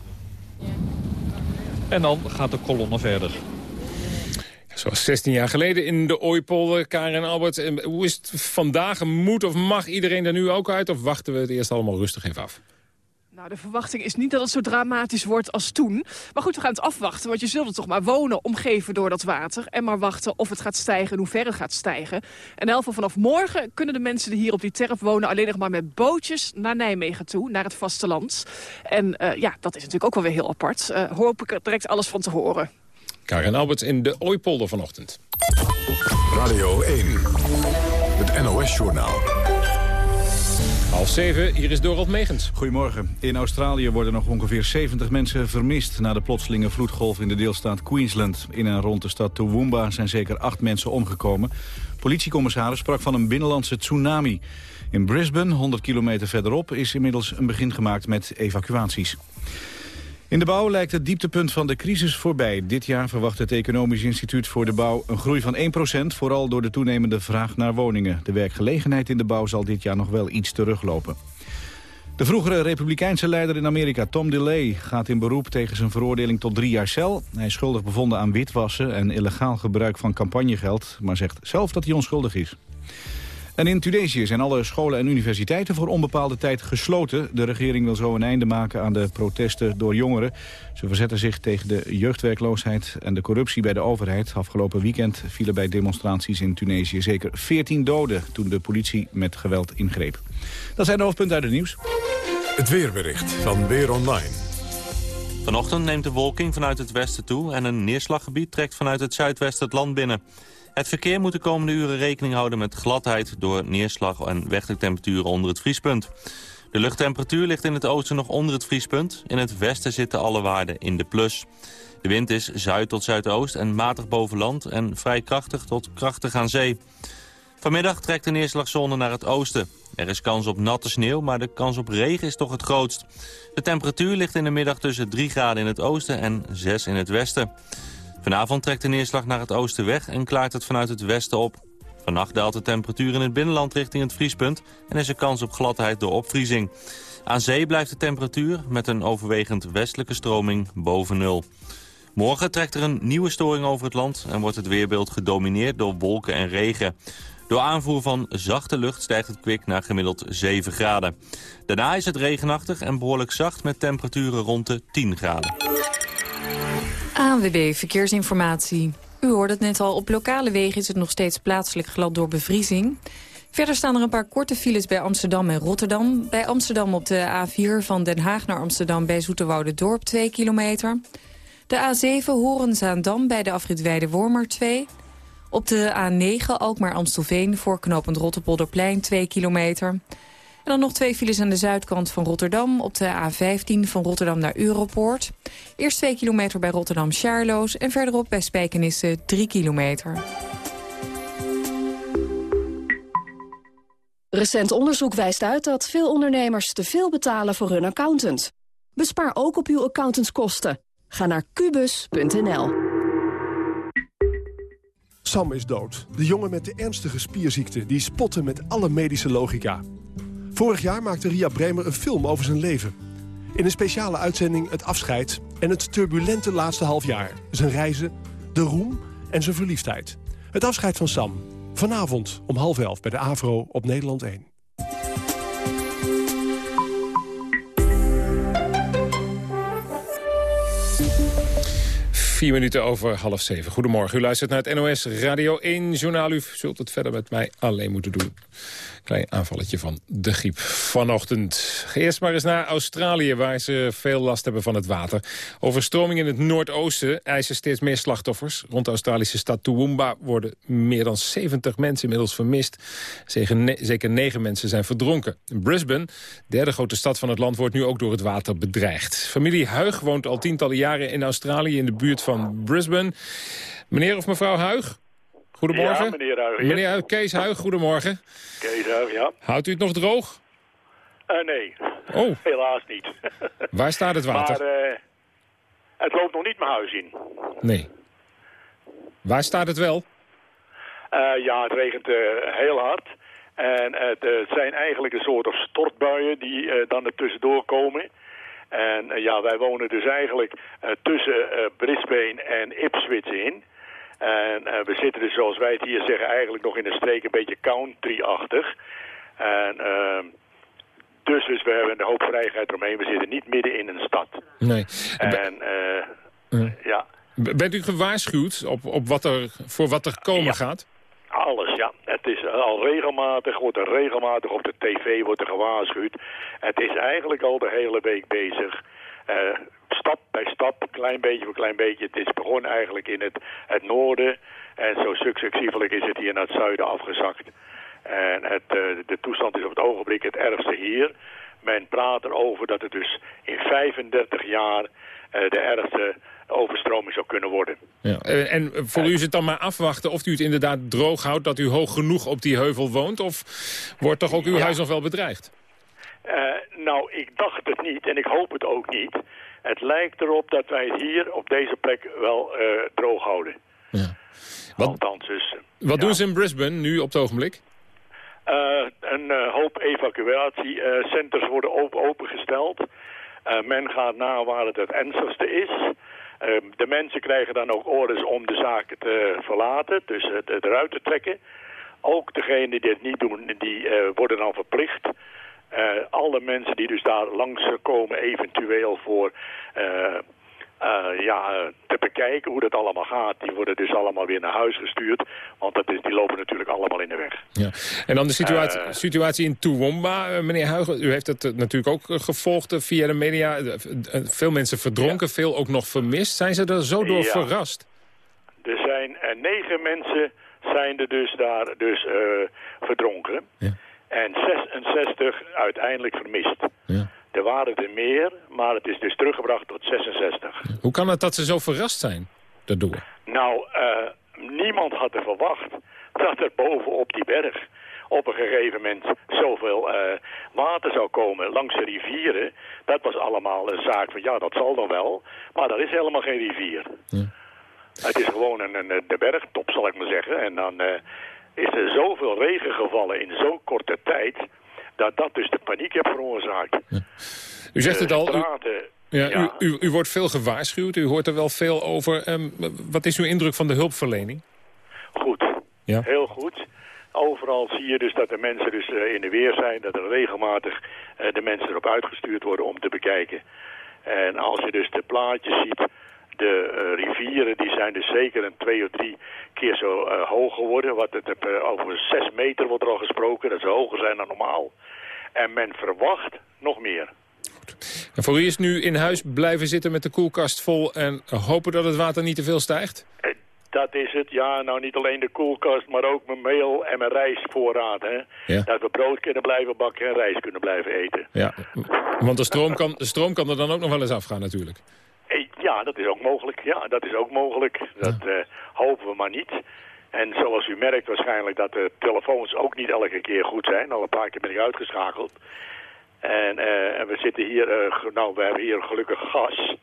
Speaker 22: En dan gaat de kolonne verder.
Speaker 4: Zoals 16 jaar geleden in de Ooipolder, Karen Albert. Hoe is het vandaag? Moet of mag iedereen er nu ook uit? Of wachten we het eerst allemaal rustig even af?
Speaker 15: Nou, de verwachting is niet dat het zo dramatisch wordt als toen. Maar goed, we gaan het afwachten, want je zult er toch maar wonen omgeven door dat water. En maar wachten of het gaat stijgen en hoe ver het gaat stijgen. En elf vanaf morgen kunnen de mensen die hier op die terp wonen... alleen nog maar met bootjes naar Nijmegen toe, naar het vasteland. En uh, ja, dat is natuurlijk ook wel weer heel apart. Uh, hoop ik er direct alles van te horen.
Speaker 4: Karen Alberts in de Ooipolder vanochtend.
Speaker 3: Radio 1, het NOS-journaal.
Speaker 4: Half zeven, hier is Dorald Megens.
Speaker 28: Goedemorgen. In Australië worden nog ongeveer 70 mensen vermist... na de plotselinge vloedgolf in de deelstaat Queensland. In en rond de stad Toowoomba zijn zeker acht mensen omgekomen. Politiecommissaris sprak van een binnenlandse tsunami. In Brisbane, 100 kilometer verderop, is inmiddels een begin gemaakt met evacuaties. In de bouw lijkt het dieptepunt van de crisis voorbij. Dit jaar verwacht het Economisch Instituut voor de Bouw een groei van 1%, vooral door de toenemende vraag naar woningen. De werkgelegenheid in de bouw zal dit jaar nog wel iets teruglopen. De vroegere republikeinse leider in Amerika, Tom DeLay, gaat in beroep tegen zijn veroordeling tot drie jaar cel. Hij is schuldig bevonden aan witwassen en illegaal gebruik van campagnegeld, maar zegt zelf dat hij onschuldig is. En in Tunesië zijn alle scholen en universiteiten voor onbepaalde tijd gesloten. De regering wil zo een einde maken aan de protesten door jongeren. Ze verzetten zich tegen de jeugdwerkloosheid en de corruptie bij de overheid. Afgelopen weekend vielen bij demonstraties in Tunesië zeker 14 doden... toen de politie met geweld ingreep. Dat zijn de hoofdpunten uit het nieuws.
Speaker 3: Het weerbericht van Weer Online.
Speaker 29: Vanochtend neemt de wolking vanuit het westen toe... en een neerslaggebied trekt vanuit het zuidwesten het land binnen. Het verkeer moet de komende uren rekening houden met gladheid... door neerslag en wegdruktemperaturen onder het vriespunt. De luchttemperatuur ligt in het oosten nog onder het vriespunt. In het westen zitten alle waarden in de plus. De wind is zuid tot zuidoost en matig boven land... en vrij krachtig tot krachtig aan zee. Vanmiddag trekt de neerslagzone naar het oosten. Er is kans op natte sneeuw, maar de kans op regen is toch het grootst. De temperatuur ligt in de middag tussen 3 graden in het oosten en 6 in het westen. Vanavond trekt de neerslag naar het oosten weg en klaart het vanuit het westen op. Vannacht daalt de temperatuur in het binnenland richting het vriespunt... en is er kans op gladheid door opvriezing. Aan zee blijft de temperatuur met een overwegend westelijke stroming boven nul. Morgen trekt er een nieuwe storing over het land... en wordt het weerbeeld gedomineerd door wolken en regen. Door aanvoer van zachte lucht stijgt het kwik naar gemiddeld 7 graden. Daarna is het regenachtig en behoorlijk zacht met temperaturen rond de 10 graden.
Speaker 30: ANWB Verkeersinformatie. U hoorde het net al, op lokale wegen is het nog steeds plaatselijk glad door bevriezing. Verder staan er een paar korte files bij Amsterdam en Rotterdam. Bij Amsterdam op de A4 van Den Haag naar Amsterdam bij Dorp 2 kilometer. De A7 Horenzaandam bij de afrit Weide-Wormer 2. Op de A9 Alkmaar-Amstelveen voor knooppunt Rotterpolderplein 2 kilometer. En dan nog twee files aan de zuidkant van Rotterdam... op de A15 van Rotterdam naar Europoort. Eerst 2 kilometer bij Rotterdam-Charloes... en verderop bij Spijkenisse 3 kilometer.
Speaker 31: Recent onderzoek wijst uit dat veel ondernemers te veel betalen voor hun accountant. Bespaar ook op uw accountantskosten. Ga naar kubus.nl.
Speaker 32: Sam is dood. De jongen met de ernstige spierziekte die spotte met alle medische logica. Vorig jaar maakte Ria Bremer een film over zijn leven. In een speciale uitzending het afscheid en het turbulente laatste half jaar. Zijn reizen, de roem en zijn verliefdheid. Het afscheid van Sam. Vanavond om half elf bij de AVRO op Nederland 1.
Speaker 4: Vier minuten over half zeven. Goedemorgen, u luistert naar het NOS Radio 1 journaal. U zult het verder met mij alleen moeten doen. Klein aanvalletje van de griep vanochtend. Eerst maar eens naar Australië, waar ze veel last hebben van het water. Overstroming in het noordoosten eisen steeds meer slachtoffers. Rond de Australische stad Toowoomba worden meer dan 70 mensen inmiddels vermist. Zeker negen mensen zijn verdronken. Brisbane, derde grote stad van het land, wordt nu ook door het water bedreigd. Familie Huig woont al tientallen jaren in Australië in de buurt van Brisbane. Meneer of mevrouw Huig? Goedemorgen.
Speaker 33: Ja, meneer Huig.
Speaker 4: Meneer Huig, Kees Huig, goedemorgen.
Speaker 33: Kees Huig, ja.
Speaker 4: Houdt u het nog droog?
Speaker 33: Uh, nee,
Speaker 4: oh.
Speaker 33: helaas niet.
Speaker 4: Waar staat het water?
Speaker 33: Maar uh, het loopt nog niet mijn huis in.
Speaker 4: Nee. Waar staat het wel?
Speaker 33: Uh, ja, het regent heel hard. En het zijn eigenlijk een soort of stortbuien die dan er tussendoor komen. En ja, wij wonen dus eigenlijk tussen Brisbane en Ipswich in. En uh, we zitten dus, zoals wij het hier zeggen, eigenlijk nog in een streek een beetje country-achtig. En uh, dus, dus we hebben een hoop vrijheid eromheen. We zitten niet midden in een stad.
Speaker 4: Nee.
Speaker 33: En uh, ja.
Speaker 4: Bent u gewaarschuwd op, op wat er, voor wat er komen
Speaker 33: ja.
Speaker 4: gaat?
Speaker 33: Alles, ja. Het is al regelmatig, wordt er regelmatig op de tv wordt er gewaarschuwd. Het is eigenlijk al de hele week bezig. Uh, stap bij stap, klein beetje voor klein beetje. Het is begonnen eigenlijk in het, het noorden en zo successievelijk is het hier naar het zuiden afgezakt. En het, uh, de toestand is op het ogenblik het ergste hier. Men praat erover dat het dus in 35 jaar uh, de ergste overstroming zou kunnen worden.
Speaker 4: Ja. En voor u is het dan maar afwachten of u het inderdaad droog houdt... dat u hoog genoeg op die heuvel woont? Of wordt toch ook uw
Speaker 33: ja.
Speaker 4: huis nog wel bedreigd?
Speaker 33: Uh, nou, ik dacht het niet en ik hoop het ook niet. het lijkt erop dat wij het hier op deze plek wel droog houden. Ja. Wat, Althans, dus,
Speaker 4: wat doen ze in Brisbane nu op het ogenblik?
Speaker 33: een hoop evacuatiecenters worden open, opengesteld. men gaat na waar het het ernstigste is. De mensen krijgen dan ook orders om de zaken te verlaten, dus het, het eruit te trekken. Ook degenen die dit niet doen, die worden dan verplicht. Uh, alle mensen die dus daar langskomen eventueel voor uh, ja, te bekijken hoe dat allemaal gaat. Die worden dus allemaal weer naar huis gestuurd. Want dat is, die lopen natuurlijk allemaal in de weg.
Speaker 4: Ja. En dan de situatie, situatie in Toowoomba, meneer Huigen. U heeft het natuurlijk ook gevolgd via de media. Veel mensen verdronken, veel ook nog vermist. Zijn ze er zo door verrast?
Speaker 33: Er zijn negen mensen zijn er dus daar dus, verdronken. Ja. En 66 uiteindelijk vermist. Ja. Er waren er meer, maar het is dus teruggebracht tot 66.
Speaker 4: Hoe kan het dat ze zo verrast zijn daardoor?
Speaker 33: Nou, uh, niemand had er verwacht dat er bovenop die berg op een gegeven moment zoveel uh, water zou komen langs de rivieren. Dat was allemaal een zaak van ja, dat zal dan wel. Maar dat is helemaal geen rivier. Ja. Het is gewoon een, een, de bergtop, zal ik maar zeggen. En dan uh, is er zoveel regen gevallen in zo'n korte tijd... dat dat dus de paniek heeft veroorzaakt.
Speaker 4: U zegt het al... U... Ja, U, u, u, wordt veel gewaarschuwd, u hoort er wel veel over. Um, wat is uw indruk van de hulpverlening?
Speaker 33: Goed, ja. heel goed. Overal zie je dus dat de mensen dus uh, in de weer zijn... dat er regelmatig uh, de mensen erop uitgestuurd worden om te bekijken. En als je dus de plaatjes ziet de uh, rivieren die zijn dus zeker een twee of drie keer zo uh, hoog geworden. Wat het, uh, over zes meter wordt er al gesproken. Dat ze hoger zijn dan normaal. En men verwacht nog meer.
Speaker 4: En voor u is nu in huis blijven zitten met de koelkast vol... en hopen dat het water niet te veel stijgt?
Speaker 33: Dat is het, ja. Nou, niet alleen de koelkast, maar ook mijn meel en mijn rijstvoorraad. Hè? Ja. Dat we brood kunnen blijven bakken en rijst kunnen blijven eten.
Speaker 4: Ja, want de stroom, kan, de stroom kan er dan ook nog wel eens afgaan natuurlijk.
Speaker 33: Ja, dat is ook mogelijk. Ja, dat is ook mogelijk. Dat uh, hopen we maar niet. En zoals u merkt waarschijnlijk dat de telefoons ook niet elke keer goed zijn. Al een paar keer ben ik uitgeschakeld. En, uh, en we zitten hier, uh, nou we hebben hier gelukkig gas.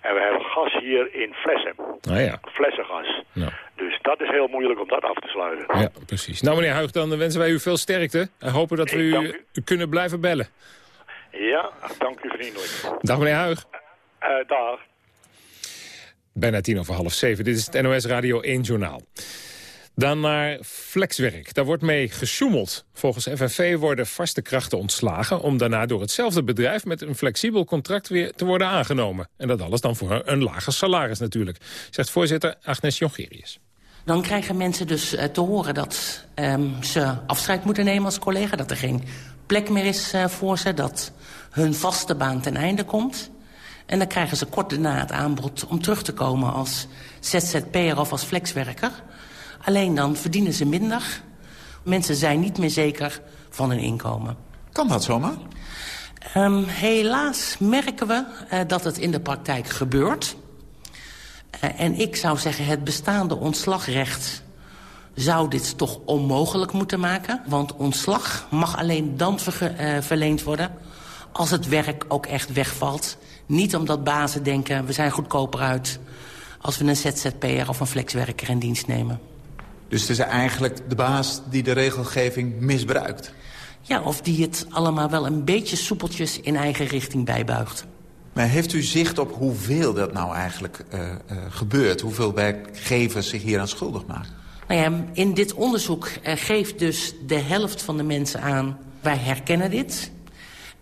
Speaker 33: En we hebben gas hier in flessen.
Speaker 4: Ah, ja.
Speaker 33: Flessengas. Ja. Dus dat is heel moeilijk om dat af te sluiten.
Speaker 4: Ja, precies. Nou meneer Huig, dan wensen wij u veel sterkte. En hopen dat we u, u, kunnen blijven bellen.
Speaker 33: Ja, dank u vriendelijk.
Speaker 4: Dag meneer Huig.
Speaker 33: dag.
Speaker 4: Bijna tien over half zeven. Dit is het NOS Radio 1 Journaal. Dan naar flexwerk. Daar wordt mee gesjoemeld. Volgens FNV worden vaste krachten ontslagen... om daarna door hetzelfde bedrijf met een flexibel contract weer te worden aangenomen. En dat alles dan voor een lager salaris natuurlijk. Zegt voorzitter Agnes Jongerius.
Speaker 34: Dan krijgen mensen dus uh, te horen dat um, ze afscheid moeten nemen als collega... dat er geen plek meer is uh, voor ze, dat hun vaste baan ten einde komt... En dan krijgen ze kort daarna het aanbod om terug te komen als ZZP'er of als flexwerker. Alleen dan verdienen ze minder. Mensen zijn niet meer zeker van hun inkomen.
Speaker 35: Kan dat zomaar?
Speaker 34: Um, helaas merken we uh, dat het in de praktijk gebeurt. Uh, en ik zou zeggen, het bestaande ontslagrecht zou dit toch onmogelijk moeten maken. Want ontslag mag alleen dan ver, uh, verleend worden als het werk ook echt wegvalt. Niet omdat bazen denken, we zijn goedkoper uit... als we een ZZP'er of een flexwerker in dienst nemen.
Speaker 35: Dus het is eigenlijk de baas die de regelgeving misbruikt?
Speaker 34: Ja, of die het allemaal wel een beetje soepeltjes in eigen richting bijbuigt.
Speaker 35: Maar heeft u zicht op hoeveel dat nou eigenlijk uh, uh, gebeurt? Hoeveel werkgevers zich hier aan schuldig maken?
Speaker 34: Nou ja, in dit onderzoek uh, geeft dus de helft van de mensen aan... wij herkennen dit,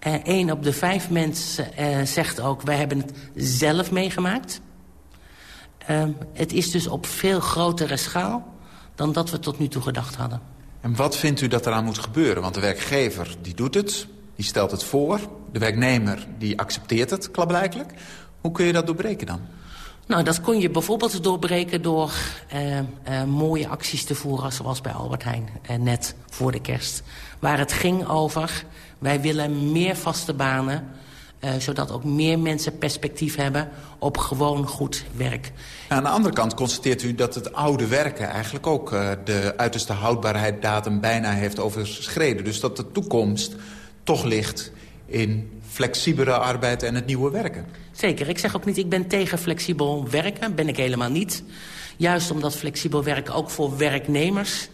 Speaker 34: Eén uh, op de vijf mensen uh, zegt ook, wij hebben het zelf meegemaakt. Uh, het is dus op veel grotere schaal dan dat we tot nu toe gedacht hadden.
Speaker 35: En wat vindt u dat eraan moet gebeuren? Want de werkgever die doet het, die stelt het voor. De werknemer die accepteert het, klaarblijkelijk. Hoe kun je dat doorbreken dan?
Speaker 34: Nou, dat kon je bijvoorbeeld doorbreken door uh, uh, mooie acties te voeren... zoals bij Albert Heijn, net voor de kerst. Waar het ging over wij willen meer vaste banen, uh, zodat ook meer mensen perspectief hebben op gewoon goed werk.
Speaker 35: Aan de andere kant constateert u dat het oude werken eigenlijk ook uh, de uiterste houdbaarheidsdatum bijna heeft overschreden. Dus dat de toekomst toch ligt in flexibele arbeid en het nieuwe werken.
Speaker 34: Zeker. Ik zeg ook niet, ik ben tegen flexibel werken. Ben ik helemaal niet. Juist omdat flexibel werken ook voor werknemers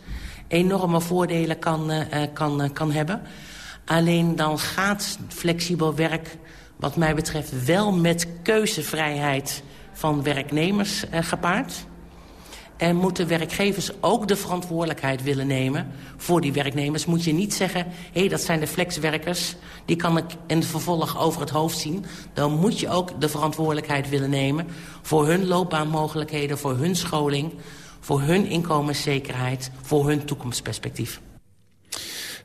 Speaker 34: enorme voordelen kan, uh, kan, kan hebben. Alleen dan gaat flexibel werk wat mij betreft wel met keuzevrijheid van werknemers uh, gepaard. En moeten werkgevers ook de verantwoordelijkheid willen nemen voor die werknemers. Moet je niet zeggen, hé, hey, dat zijn de flexwerkers, die kan ik in het vervolg over het hoofd zien. Dan moet je ook de verantwoordelijkheid willen nemen voor hun loopbaanmogelijkheden, voor hun scholing, voor hun inkomenszekerheid, voor hun toekomstperspectief.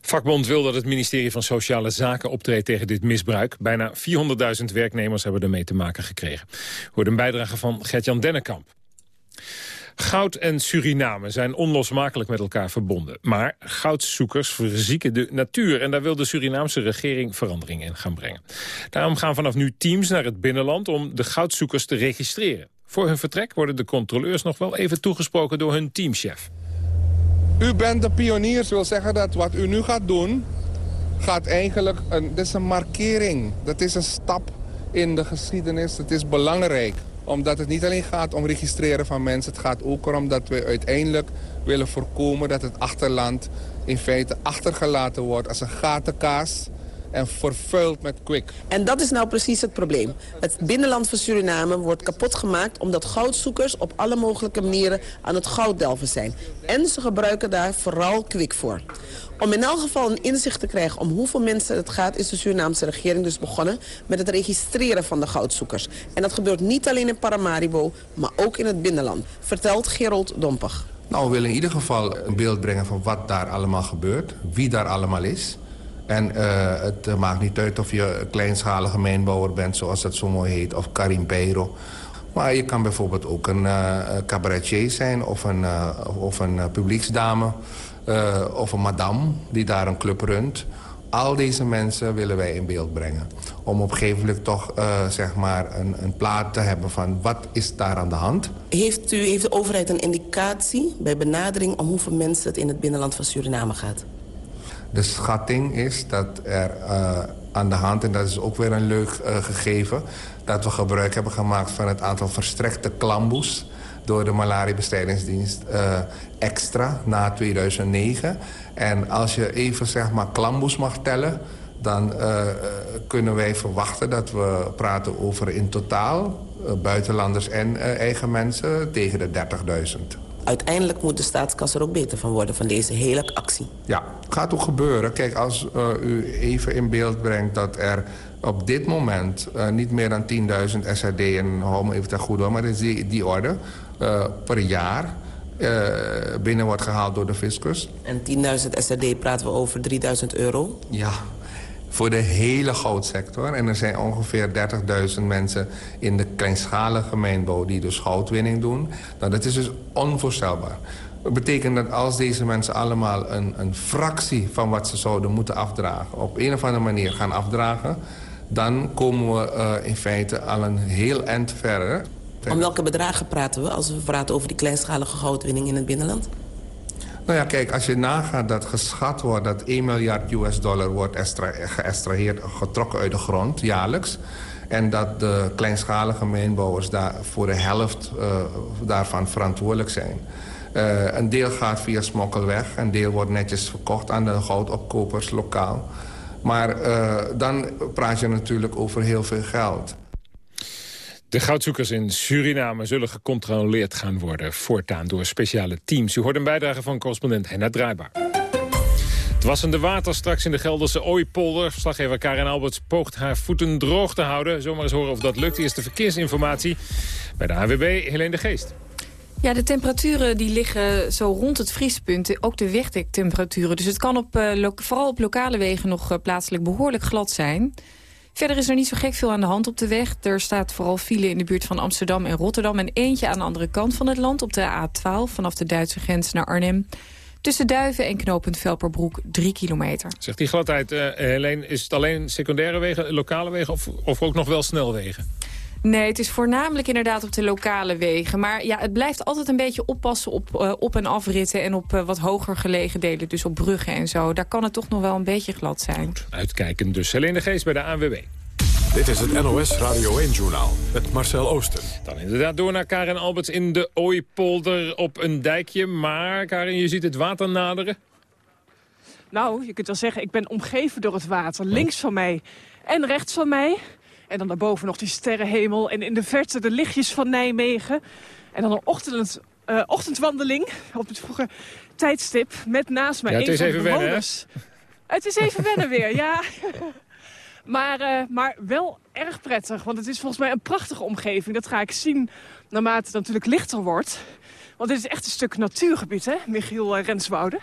Speaker 4: Vakbond wil dat het ministerie van Sociale Zaken optreedt tegen dit misbruik. Bijna 400.000 werknemers hebben ermee te maken gekregen. Hoort een bijdrage van Gertjan Dennekamp. Goud en Suriname zijn onlosmakelijk met elkaar verbonden. Maar goudzoekers verzieken de natuur. En daar wil de Surinaamse regering verandering in gaan brengen. Daarom gaan vanaf nu teams naar het binnenland om de goudzoekers te registreren. Voor hun vertrek worden de controleurs nog wel even toegesproken door hun teamchef.
Speaker 36: U bent de pioniers, wil zeggen dat wat u nu gaat doen... gaat eigenlijk, een, dit is een markering. Dat is een stap in de geschiedenis. Het is belangrijk omdat het niet alleen gaat om registreren van mensen. Het gaat ook erom dat we uiteindelijk willen voorkomen dat het achterland in feite achtergelaten wordt als een gatenkaas en vervuild met kwik.
Speaker 37: En dat is nou precies het probleem. Het binnenland van Suriname wordt kapot gemaakt... omdat goudzoekers op alle mogelijke manieren aan het gouddelven zijn. En ze gebruiken daar vooral kwik voor. Om in elk geval een inzicht te krijgen om hoeveel mensen het gaat... is de Surinaamse regering dus begonnen met het registreren van de goudzoekers. En dat gebeurt niet alleen in Paramaribo, maar ook in het binnenland. Vertelt Gerold Dompig.
Speaker 36: Nou, we willen in ieder geval een beeld brengen van wat daar allemaal gebeurt. Wie daar allemaal is. En uh, het maakt niet uit of je kleinschalige mijnbouwer bent, zoals dat zo mooi heet, of Peiro. Maar je kan bijvoorbeeld ook een uh, cabaretier zijn of een, of een publieksdame of een madame die daar een club runt. Al deze mensen willen wij in beeld brengen. Om op een gegeven moment toch zeg maar een, een plaat te hebben van wat is daar aan de hand.
Speaker 37: Heeft, u, heeft de overheid een indicatie bij benadering om hoeveel mensen het in het binnenland van Suriname gaat?
Speaker 36: De schatting is dat er uh, aan de hand, en dat is ook weer een leuk uh, gegeven... dat we gebruik hebben gemaakt van het aantal verstrekte klamboes... door de malariabestrijdingsdienst uh, extra na 2009. En als je even zeg maar klamboes mag tellen... dan kunnen wij verwachten dat we praten over in totaal... buitenlanders en eigen mensen tegen de 30.000
Speaker 37: uiteindelijk moet de staatskas er ook beter van worden van deze hele actie.
Speaker 36: Ja, het gaat ook gebeuren. Kijk, als uh, u even in beeld brengt dat er op dit moment uh, niet meer dan 10.000 SRD... en hou me even ten goede maar dat is die, die orde, uh, per jaar... binnen wordt gehaald door de fiscus.
Speaker 37: En 10.000 SRD praten we over 3.000 euro?
Speaker 36: Ja, voor de hele goudsector. En er zijn ongeveer 30.000 mensen in de kleinschalige mijnbouw... die dus goudwinning doen. Nou, dat is dus onvoorstelbaar. Dat betekent dat als deze mensen allemaal een, een fractie van wat ze zouden moeten afdragen... op een of andere manier gaan afdragen... dan komen we uh, in feite al een heel eind verder.
Speaker 37: Om welke bedragen praten we als we praten over die kleinschalige goudwinning in het binnenland?
Speaker 36: Nou ja, kijk, als je nagaat dat geschat wordt dat 1 miljard US dollar wordt geëxtraheerd, getrokken uit de grond, jaarlijks. En dat de kleinschalige mijnbouwers daar voor de helft uh, daarvan verantwoordelijk zijn. Uh, een deel gaat via smokkelweg, een deel wordt netjes verkocht aan de goudopkopers lokaal. Maar uh, dan praat je natuurlijk over heel veel geld.
Speaker 4: De goudzoekers in Suriname zullen gecontroleerd gaan worden... voortaan door speciale teams. U hoort een bijdrage van correspondent Henna Draaibaar. Het wassende water straks in de Gelderse Ooipolder. Verslaggever Karin Alberts poogt haar voeten droog te houden. Zomaar eens horen of dat lukt. Eerst de verkeersinformatie bij de AWB Helene de Geest.
Speaker 30: Ja, de temperaturen die liggen zo rond het vriespunt. Ook de wegdektemperaturen. Dus het kan op, uh, vooral op lokale wegen nog uh, plaatselijk behoorlijk glad zijn... Verder is er niet zo gek veel aan de hand op de weg. Er staat vooral file in de buurt van Amsterdam en Rotterdam... en eentje aan de andere kant van het land op de A12... vanaf de Duitse grens naar Arnhem. Tussen Duiven en knooppunt Velperbroek 3 kilometer.
Speaker 4: Zegt die gladheid, uh, Helene, is het alleen secundaire wegen, lokale wegen... Of, of ook nog wel snelwegen?
Speaker 30: Nee, het is voornamelijk inderdaad op de lokale wegen. Maar ja, het blijft altijd een beetje oppassen op uh, op- en afritten... en op uh, wat hoger gelegen delen, dus op bruggen en zo. Daar kan het toch nog wel een beetje glad zijn.
Speaker 4: Goed, uitkijken dus. Helene de Geest bij de ANWB.
Speaker 3: Dit is het NOS Radio 1-journaal met Marcel Ooster.
Speaker 4: Dan inderdaad door naar Karin Alberts in de Ooipolder op een dijkje. Maar Karin, je ziet het water naderen.
Speaker 15: Nou, je kunt wel zeggen, ik ben omgeven door het water. Links van mij en rechts van mij. En dan daarboven nog die sterrenhemel. En in de verte de lichtjes van Nijmegen. En dan een ochtend, uh, ochtendwandeling op het vroege tijdstip. Met naast mij
Speaker 4: ja, het
Speaker 15: een
Speaker 4: is
Speaker 15: van
Speaker 4: even
Speaker 15: de
Speaker 4: wennen.
Speaker 15: Het is even wennen weer, ja. Maar, uh, maar wel erg prettig, want het is volgens mij een prachtige omgeving. Dat ga ik zien naarmate het natuurlijk lichter wordt. Want dit is echt een stuk natuurgebied, hè, Michiel uh, Renswoude?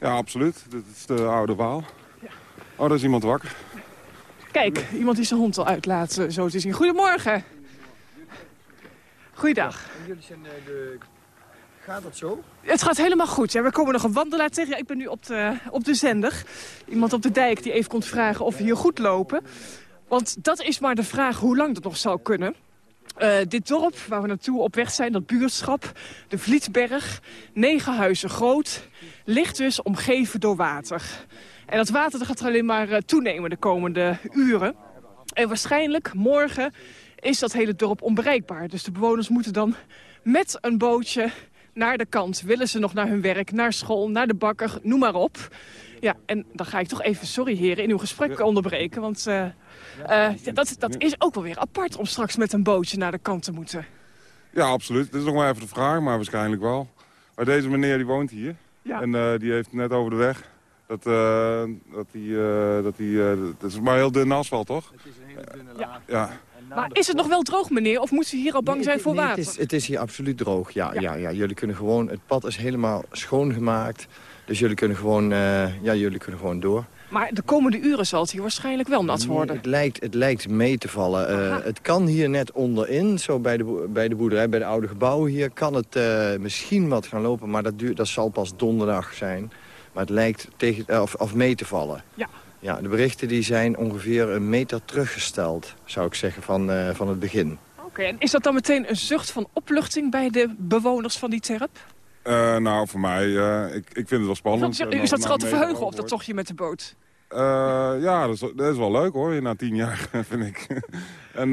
Speaker 38: Ja, absoluut. Dit is de oude Waal. Ja. Oh, daar is iemand wakker.
Speaker 15: Kijk, iemand die zijn hond al uitlaat, zo te zien. Goedemorgen. Goeiedag.
Speaker 39: En jullie zijn de... Gaat dat zo?
Speaker 15: Het gaat helemaal goed. Ja, we komen nog een wandelaar tegen. Ja, ik ben nu op de, op de zender. Iemand op de dijk die even komt vragen of we hier goed lopen. Want dat is maar de vraag hoe lang dat nog zou kunnen. Uh, dit dorp waar we naartoe op weg zijn, dat buurtschap, de Vlietberg, negen huizen groot, ligt dus omgeven door water. En dat water dat gaat er alleen maar uh, toenemen de komende uren. En waarschijnlijk morgen is dat hele dorp onbereikbaar. Dus de bewoners moeten dan met een bootje naar de kant. Willen ze nog naar hun werk, naar school, naar de bakker, noem maar op. Ja, en dan ga ik toch even, sorry heren, in uw gesprek onderbreken. Want uh, uh, dat, dat is ook wel weer apart om straks met een bootje naar de kant te moeten.
Speaker 38: Ja, absoluut. Dat is nog maar even de vraag, maar waarschijnlijk wel. Maar deze meneer die woont hier. Ja. En uh, die heeft net over de weg. Dat, dat, die, dat, die, dat is maar heel dun asfalt, toch?
Speaker 39: Het is een hele dunne
Speaker 38: laag. Ja.
Speaker 15: Maar is het nog wel droog, meneer? Of moeten ze hier al bang
Speaker 39: nee,
Speaker 15: zijn voor
Speaker 39: nee,
Speaker 15: water?
Speaker 39: Het is, het is hier absoluut droog, ja, ja. Ja, ja. Jullie kunnen gewoon... Het pad is helemaal schoongemaakt. Dus jullie kunnen gewoon, uh, ja, jullie kunnen gewoon door.
Speaker 15: Maar de komende uren zal het hier waarschijnlijk wel nat worden.
Speaker 39: Nee, het, lijkt, het lijkt mee te vallen. Uh, het kan hier net onderin, zo bij de, bij de boerderij, bij de oude gebouwen hier... kan het uh, misschien wat gaan lopen, maar dat, duurt, dat zal pas donderdag zijn. Maar het lijkt tegen, of, of mee te vallen.
Speaker 15: Ja.
Speaker 39: Ja, de berichten die zijn ongeveer een meter teruggesteld, zou ik zeggen, van, uh, van het begin.
Speaker 15: Oké, okay, en is dat dan meteen een zucht van opluchting bij de bewoners van die terp?
Speaker 38: Uh, nou, voor mij, uh, ik, ik vind het wel spannend.
Speaker 15: Is dat, is dat er al te verheugen op dat tochtje met de boot?
Speaker 38: Uh, ja, dat is, dat is wel leuk hoor, na tien jaar, vind ik. en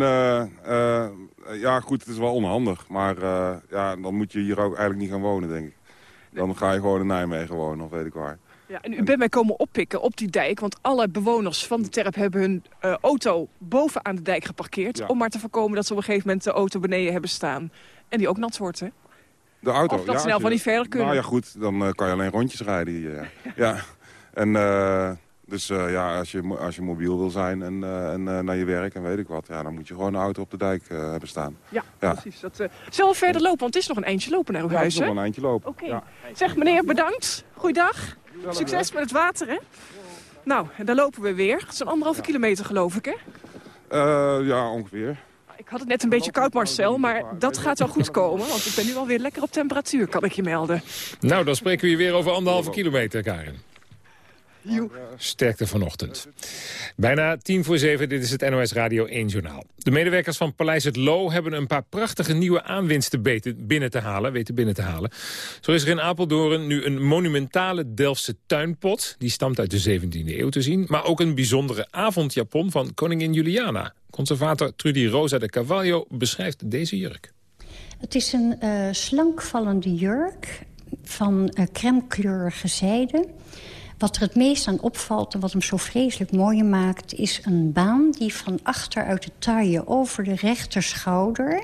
Speaker 38: ja, goed, het is wel onhandig. Maar ja, dan moet je hier ook eigenlijk niet gaan wonen, denk ik. Dan ga je gewoon in Nijmegen wonen, of weet ik waar.
Speaker 15: Ja, en u bent mij komen oppikken op die dijk, want alle bewoners van de terp hebben hun uh, auto boven aan de dijk geparkeerd. Ja. Om maar te voorkomen dat ze op een gegeven moment de auto beneden hebben staan. En die ook nat wordt, hè?
Speaker 38: De auto,
Speaker 15: Of dat
Speaker 38: ja,
Speaker 15: snel
Speaker 38: je,
Speaker 15: van niet verder kunnen.
Speaker 38: Nou ja, goed, dan uh, kan je alleen rondjes rijden hier. Ja. ja. En uh, dus ja, als je, als je mobiel wil zijn en, en naar je werk en weet ik wat... Ja, dan moet je gewoon een auto op de dijk hebben staan.
Speaker 15: Ja, ja. precies. Dat zal verder lopen, want het is nog een eindje lopen naar uw
Speaker 38: ja,
Speaker 15: huis,
Speaker 38: hè? nog een eindje lopen.
Speaker 15: Oké. Okay. Zeg meneer, bedankt. Goeiedag. Succes met het water, hè? Nou, en daar lopen we weer. Zo'n anderhalve kilometer, geloof ik, hè?
Speaker 38: Uh, ja, ongeveer.
Speaker 15: Ik had het net een beetje koud, Marcel, maar dat gaat wel goed komen. Want ik ben nu alweer lekker op temperatuur, kan ik je melden.
Speaker 4: Nou, dan spreken we hier weer over anderhalve kilometer, Sterkte vanochtend. Bijna tien voor zeven, dit is het NOS Radio 1 Journaal. De medewerkers van Paleis het Loo hebben een paar prachtige nieuwe aanwinsten binnen te halen, weten binnen te halen. Zo is er in Apeldoorn nu een monumentale Delftse tuinpot. Die stamt uit de 17e eeuw te zien. Maar ook een bijzondere avondjapon van koningin Juliana. Conservator Trudy Rosa de Cavallo beschrijft deze jurk.
Speaker 40: Het is een uh, slankvallende jurk van uh, crèmekleurige zijde... Wat er het meest aan opvalt en wat hem zo vreselijk mooi maakt... is een baan die van achter uit de taille over de rechterschouder...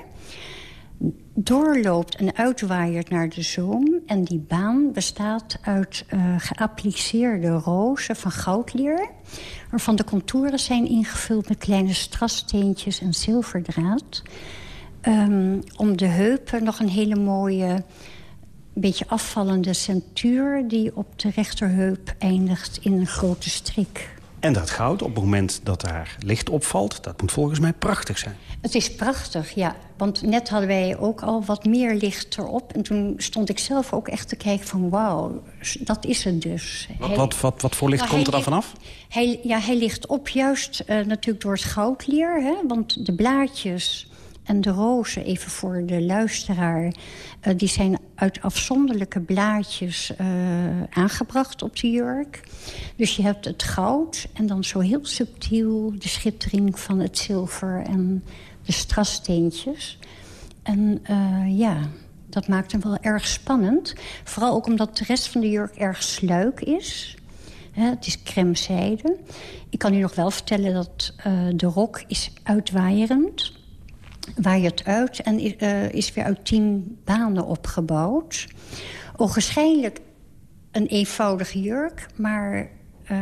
Speaker 40: doorloopt en uitwaaiert naar de zoom. En die baan bestaat uit uh, geappliceerde rozen van goudleer... waarvan de contouren zijn ingevuld met kleine strassteentjes en zilverdraad... Um, om de heupen nog een hele mooie beetje afvallende centuur... die op de rechterheup eindigt in een grote strik.
Speaker 41: En dat goud, op het moment dat daar licht opvalt... dat moet volgens mij prachtig zijn.
Speaker 40: Het is prachtig, ja. Want net hadden wij ook al wat meer licht erop. En toen stond ik zelf ook echt te kijken van... wauw, dat is het dus.
Speaker 41: Wat, hij, wat, wat, wat voor licht nou, komt er dan vanaf?
Speaker 40: Hij, ja, hij ligt op juist uh, natuurlijk door het goudleer. Hè? Want de blaadjes en de rozen, even voor de luisteraar... Uh, die zijn uit afzonderlijke blaadjes uh, aangebracht op de jurk. Dus je hebt het goud en dan zo heel subtiel de schittering van het zilver en de strassteentjes. En uh, ja, dat maakt hem wel erg spannend. Vooral ook omdat de rest van de jurk erg sluik is. het is crèmezijde. Ik kan u nog wel vertellen dat de rok is uitwaaierend. Waaiert uit en uh, is weer uit tien banen opgebouwd. Ogenschijnlijk een eenvoudige jurk, maar uh,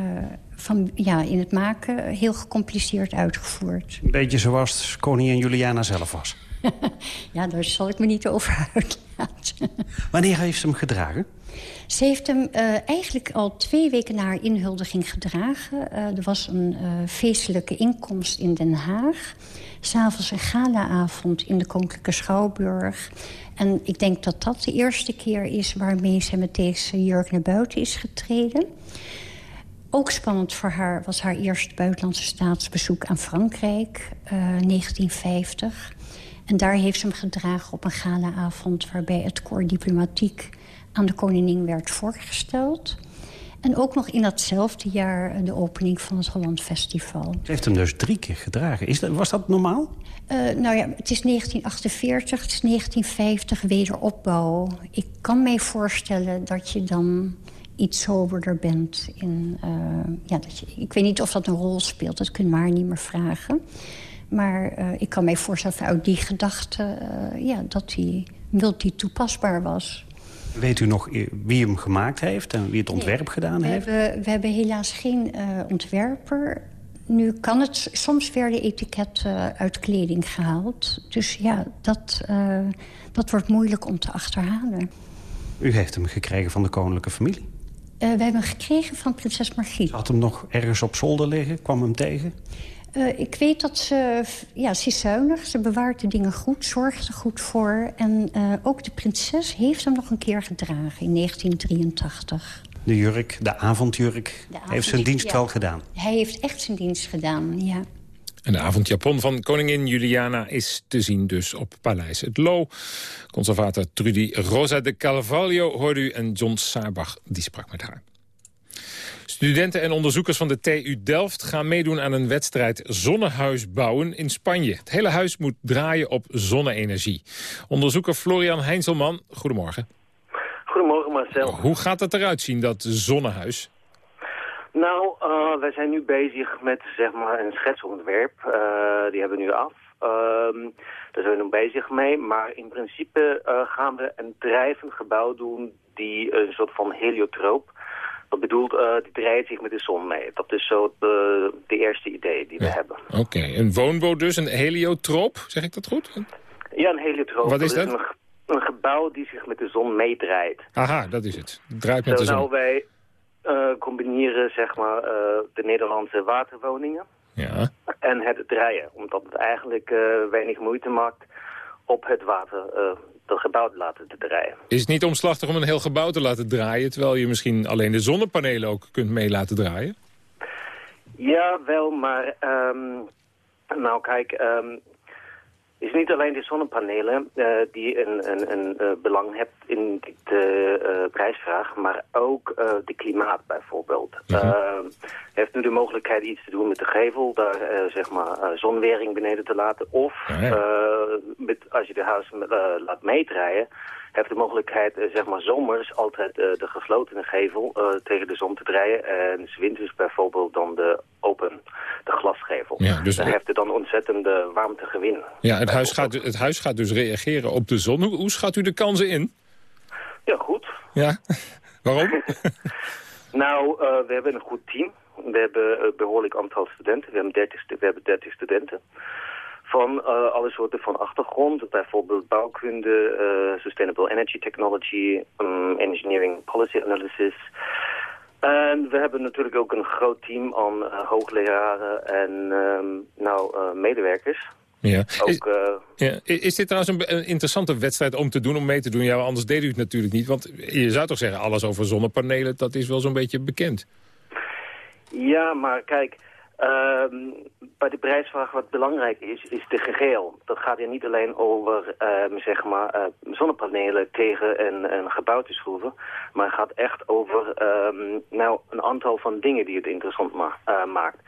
Speaker 40: van, ja, in het maken heel gecompliceerd uitgevoerd.
Speaker 41: Een beetje zoals koningin Juliana zelf was.
Speaker 40: ja, daar zal ik me niet over uitlaten.
Speaker 41: Wanneer heeft ze hem gedragen?
Speaker 40: Ze heeft hem uh, eigenlijk al twee weken na haar inhuldiging gedragen. Uh, er was een uh, feestelijke inkomst in Den Haag. S'avonds een galaavond in de Koninklijke Schouwburg. En ik denk dat dat de eerste keer is waarmee ze met deze jurk naar buiten is getreden. Ook spannend voor haar was haar eerste buitenlandse staatsbezoek aan Frankrijk, 1950. En daar heeft ze hem gedragen op een galaavond... waarbij het koor diplomatiek aan de koningin werd voorgesteld. En ook nog in datzelfde jaar de opening van het Holland Festival.
Speaker 41: Ze heeft hem dus drie keer gedragen. Is dat, was dat normaal?
Speaker 40: Uh, nou ja, het is 1948, het is 1950, wederopbouw. Ik kan mij voorstellen dat je dan iets soberder bent. In, uh, ja, dat je, ik weet niet of dat een rol speelt, dat kunnen we haar niet meer vragen. Maar uh, ik kan mij voorstellen uit die gedachte uh, ja, dat die multi toepasbaar was.
Speaker 41: Weet u nog wie hem gemaakt heeft en wie het ontwerp gedaan
Speaker 40: we
Speaker 41: heeft?
Speaker 40: Hebben, we hebben helaas geen uh, ontwerper. Nu kan het soms weer de etiket uit kleding gehaald. Dus ja, dat, dat wordt moeilijk om te achterhalen.
Speaker 41: U heeft hem gekregen van de koninklijke familie?
Speaker 40: we hebben hem gekregen van prinses Margriet.
Speaker 41: Had hem nog ergens op zolder liggen? Kwam hem tegen?
Speaker 40: Uh, ik weet dat ze... Ja, ze is zuinig, ze bewaart de dingen goed, zorgt er goed voor. En uh, ook de prinses heeft hem nog een keer gedragen in 1983.
Speaker 41: De jurk, de avondjurk, de avond, heeft zijn dienst
Speaker 40: ja.
Speaker 41: wel gedaan?
Speaker 40: Hij heeft echt zijn dienst gedaan, ja.
Speaker 4: En de avondjapon van koningin Juliana is te zien dus op Paleis het Loo. Conservator Trudy Rosa de Carvalho hoorde u en John Saarbach die sprak met haar. Studenten en onderzoekers van de TU Delft gaan meedoen aan een wedstrijd zonnehuis bouwen in Spanje. Het hele huis moet draaien op zonne-energie. Onderzoeker Florian Heinzelman, goedemorgen.
Speaker 42: Goedemorgen Marcel.
Speaker 4: Hoe gaat het eruit zien, dat zonnehuis?
Speaker 42: Nou, uh, wij zijn nu bezig met zeg maar, een schetsontwerp. Uh, die hebben we nu af. Uh, daar zijn we nu bezig mee. Maar in principe uh, gaan we een drijvend gebouw doen die een soort van heliotroop dat bedoelt, uh, die draait zich met de zon mee. Dat is zo de, de eerste idee die we
Speaker 4: ja.
Speaker 42: hebben.
Speaker 4: Oké, okay. een woonboot dus, een heliotroop, zeg ik dat goed?
Speaker 42: Ja, een heliotroop.
Speaker 4: Wat is dat?
Speaker 42: Is een, een, gebouw die zich met de zon meedraait.
Speaker 4: Aha, dat is het. Draait met
Speaker 42: zo
Speaker 4: de zon.
Speaker 42: Nou, wij uh, combineren zeg maar de Nederlandse waterwoningen
Speaker 4: ja.
Speaker 42: en het draaien. Omdat het eigenlijk weinig moeite maakt op het water dat gebouw te laten te draaien.
Speaker 4: Is het niet omslachtig om een heel gebouw te laten draaien... terwijl je misschien alleen de zonnepanelen ook kunt mee laten draaien?
Speaker 42: Ja, wel, maar... Um, nou, kijk... Um, is niet alleen de zonnepanelen uh, die een, een, een uh, belang hebben in de uh, prijsvraag, maar ook de klimaat bijvoorbeeld. -huh. heeft nu de mogelijkheid iets te doen met de gevel, daar zeg maar zonwering beneden te laten. Of met, als je de huis laat meedraaien, heeft de mogelijkheid zeg maar zomers altijd de gesloten gevel tegen de zon te draaien. En winters bijvoorbeeld dan de open, de glasgevel.
Speaker 4: Ja, dus
Speaker 42: daar heeft het dan ontzettende warmte gewin.
Speaker 4: Ja, het huis, gaat, het huis gaat dus reageren op de zon. Hoe, hoe schat u de kansen in?
Speaker 42: Ja, goed.
Speaker 4: Ja, waarom?
Speaker 42: nou, we hebben een goed team. We hebben een behoorlijk aantal studenten. We hebben 30, we hebben 30 studenten. Van uh, alle soorten van achtergrond. Bijvoorbeeld bouwkunde, uh, sustainable energy technology, um, engineering policy analysis. En we hebben natuurlijk ook een groot team aan uh, hoogleraren en um, nou, medewerkers.
Speaker 4: Ja.
Speaker 42: Ook,
Speaker 4: is, ja. is dit trouwens een, een, interessante wedstrijd om te doen, om mee te doen? Ja, anders deed u het natuurlijk niet. Want je zou toch zeggen, alles over zonnepanelen, dat is wel zo'n beetje bekend.
Speaker 42: Ja, maar kijk, Ehm, bij de prijsvraag wat belangrijk is, is de geheel. Dat gaat hier niet alleen over ehm, zeg maar, eh, zonnepanelen tegen een, een gebouw te schroeven. Maar het gaat echt over ehm, nou, een aantal van dingen die het interessant ma eh, maakt.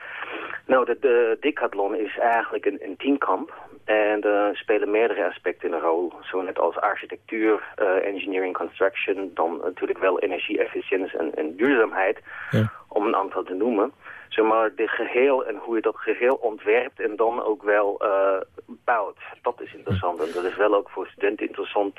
Speaker 42: Nou, de, de Decathlon is eigenlijk een, een teamkamp. En er spelen meerdere aspecten een rol. Zo net als architectuur, uh, engineering, construction. Dan natuurlijk wel energie-efficiëntie en, en duurzaamheid. Ja. Om een aantal te noemen zeg maar, de geheel en hoe je dat geheel ontwerpt en dan ook wel uh, bouwt. Dat is interessant en dat is wel ook voor studenten interessant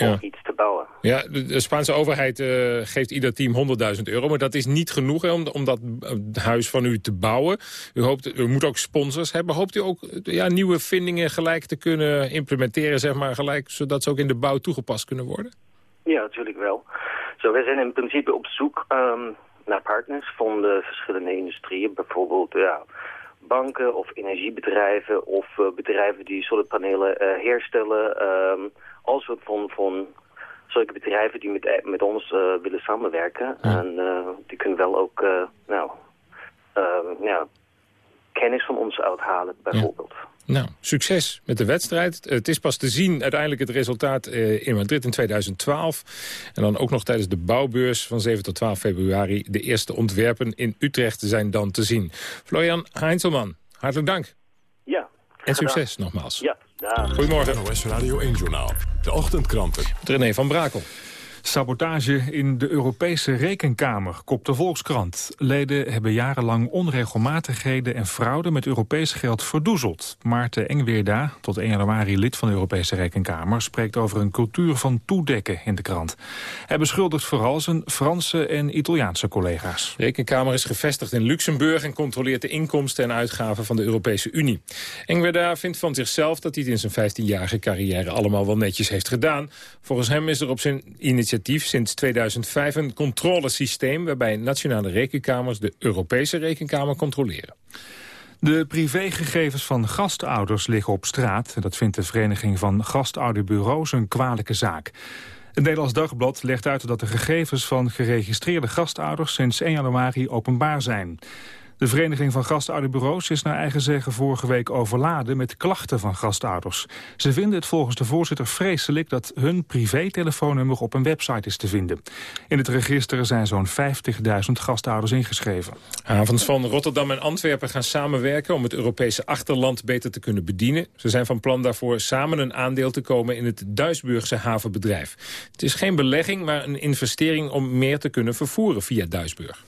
Speaker 42: om iets te bouwen.
Speaker 4: Ja, de, Spaanse overheid uh, geeft ieder team 100.000 euro, maar dat is niet genoeg hè, om, om dat eh, huis van u te bouwen. U, hoopt, u moet ook sponsors hebben. Hoopt u ook ja, nieuwe vindingen gelijk te kunnen implementeren, zeg maar, gelijk, zodat ze ook in de bouw toegepast kunnen worden?
Speaker 42: Ja, natuurlijk wel. Zo, wij zijn in principe op zoek um, naar partners van de verschillende industrieën. Bijvoorbeeld ja, banken of energiebedrijven of uh, bedrijven die zonnepanelen uh, herstellen. Um, als we van, van zulke bedrijven die met, met ons uh, willen samenwerken. Ja. En die kunnen wel ook nou, ja, kennis van ons uithalen bijvoorbeeld. Ja.
Speaker 4: Nou, succes met de wedstrijd. Het is pas te zien uiteindelijk het resultaat eh, in Madrid in 2012. En dan ook nog tijdens de bouwbeurs van 7 tot 12 februari. De eerste ontwerpen in Utrecht zijn dan te zien. Florian Heinzelman, hartelijk dank.
Speaker 42: Ja.
Speaker 4: En succes nogmaals.
Speaker 42: Ja. Dag.
Speaker 4: Goedemorgen.
Speaker 3: NOS Radio 1 Journaal. De ochtendkranten.
Speaker 4: René van Brakel.
Speaker 43: Sabotage in de Europese Rekenkamer, kopt de Volkskrant. Leden hebben jarenlang onregelmatigheden en fraude met Europees geld verdoezeld. Maarten Engweerda, tot 1 januari lid van de Europese Rekenkamer... spreekt over een cultuur van toedekken in de krant. Hij beschuldigt vooral zijn Franse en Italiaanse collega's.
Speaker 4: De Rekenkamer is gevestigd in Luxemburg... en controleert de inkomsten en uitgaven van de Europese Unie. Engweerda vindt van zichzelf dat hij het in zijn 15-jarige carrière... allemaal wel netjes heeft gedaan. Volgens hem is er op zijn initiatief sinds 2005 een controlesysteem... waarbij nationale rekenkamers de Europese rekenkamer controleren.
Speaker 43: De privégegevens van gastouders liggen op straat. Dat vindt de Vereniging van Gastouderbureaus een kwalijke zaak. Het Nederlands Dagblad legt uit dat de gegevens van geregistreerde gastouders sinds 1 januari openbaar zijn. De Vereniging van Gastouderbureaus is naar eigen zeggen vorige week overladen met klachten van gastouders. Ze vinden het volgens de voorzitter vreselijk dat hun privé-telefoonnummer op een website is te vinden. In het register zijn zo'n 50.000 gastouders ingeschreven.
Speaker 4: Havens van Rotterdam en Antwerpen gaan samenwerken om het Europese achterland beter te kunnen bedienen. Ze zijn van plan daarvoor samen een aandeel te komen in het Duisburgse havenbedrijf. Het is geen belegging, maar een investering om meer te kunnen vervoeren via Duisburg.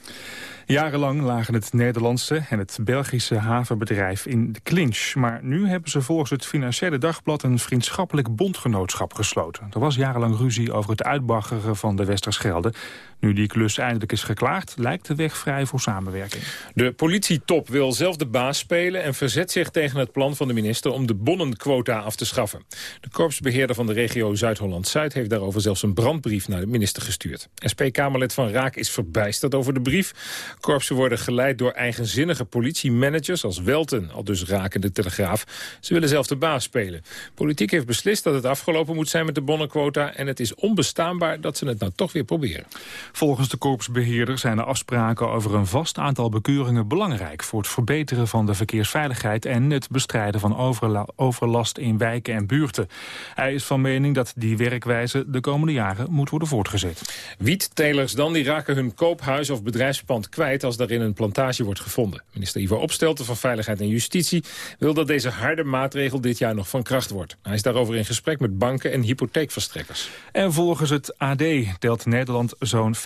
Speaker 43: Jarenlang lagen het Nederlandse en het Belgische havenbedrijf in de clinch. Maar nu hebben ze volgens het Financiële Dagblad een vriendschappelijk bondgenootschap gesloten. Er was jarenlang ruzie over het uitbaggeren van de Westerschelde. Nu die klus eindelijk is geklaard, lijkt de weg vrij voor samenwerking.
Speaker 4: De politietop wil zelf de baas spelen en verzet zich tegen het plan van de minister om de bonnenquota af te schaffen. De korpsbeheerder van de regio Zuid-Holland-Zuid heeft daarover zelfs een brandbrief naar de minister gestuurd. SP-Kamerlid Van Raak is verbijsterd over de brief. Korpsen worden geleid door eigenzinnige politiemanagers als Welten, al dus raken de Telegraaf. Ze willen zelf de baas spelen. Politiek heeft beslist dat het afgelopen moet zijn met de bonnenquota en het is onbestaanbaar dat ze het nou toch weer proberen.
Speaker 43: Volgens de korpsbeheerder zijn de afspraken over een vast aantal bekeuringen belangrijk voor het verbeteren van de verkeersveiligheid en het bestrijden van overlast in wijken en buurten. Hij is van mening dat die werkwijze de komende jaren moet worden voortgezet.
Speaker 4: Wiettelers dan die raken hun koophuis of bedrijfspand kwijt als daarin een plantage wordt gevonden. Minister Ivo Opstelten van Veiligheid en Justitie wil dat deze harde maatregel dit jaar nog van kracht wordt. Hij is daarover in gesprek met banken en hypotheekverstrekkers.
Speaker 43: En volgens het AD telt Nederland zo'n 50.000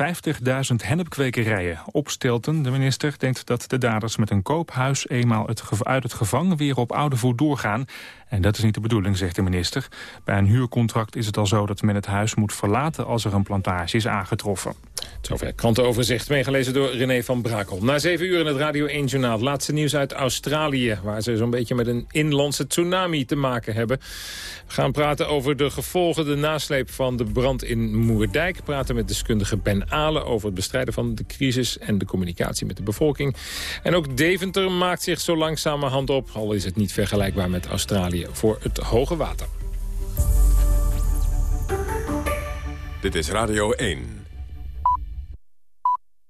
Speaker 43: hennepkwekerijen. Opstelten, de minister, denkt dat de daders met een koophuis eenmaal uit het gevangen weer op oude voet doorgaan. En dat is niet de bedoeling, zegt de minister. Bij een huurcontract is het al zo dat men het huis moet verlaten als er een plantage is aangetroffen.
Speaker 4: Zover krantenoverzicht, meegelezen door René van Brakel. Na zeven uur in het Radio 1 Journaal. laatste nieuws uit Australië... waar ze zo'n beetje met een inlandse tsunami te maken hebben. We gaan praten over de gevolgen, de nasleep van de brand in Moerdijk. Praten met deskundige Ben Alen over het bestrijden van de crisis... en de communicatie met de bevolking. En ook Deventer maakt zich zo langzamerhand op... al is het niet vergelijkbaar met Australië voor het hoge water.
Speaker 3: Dit is Radio 1.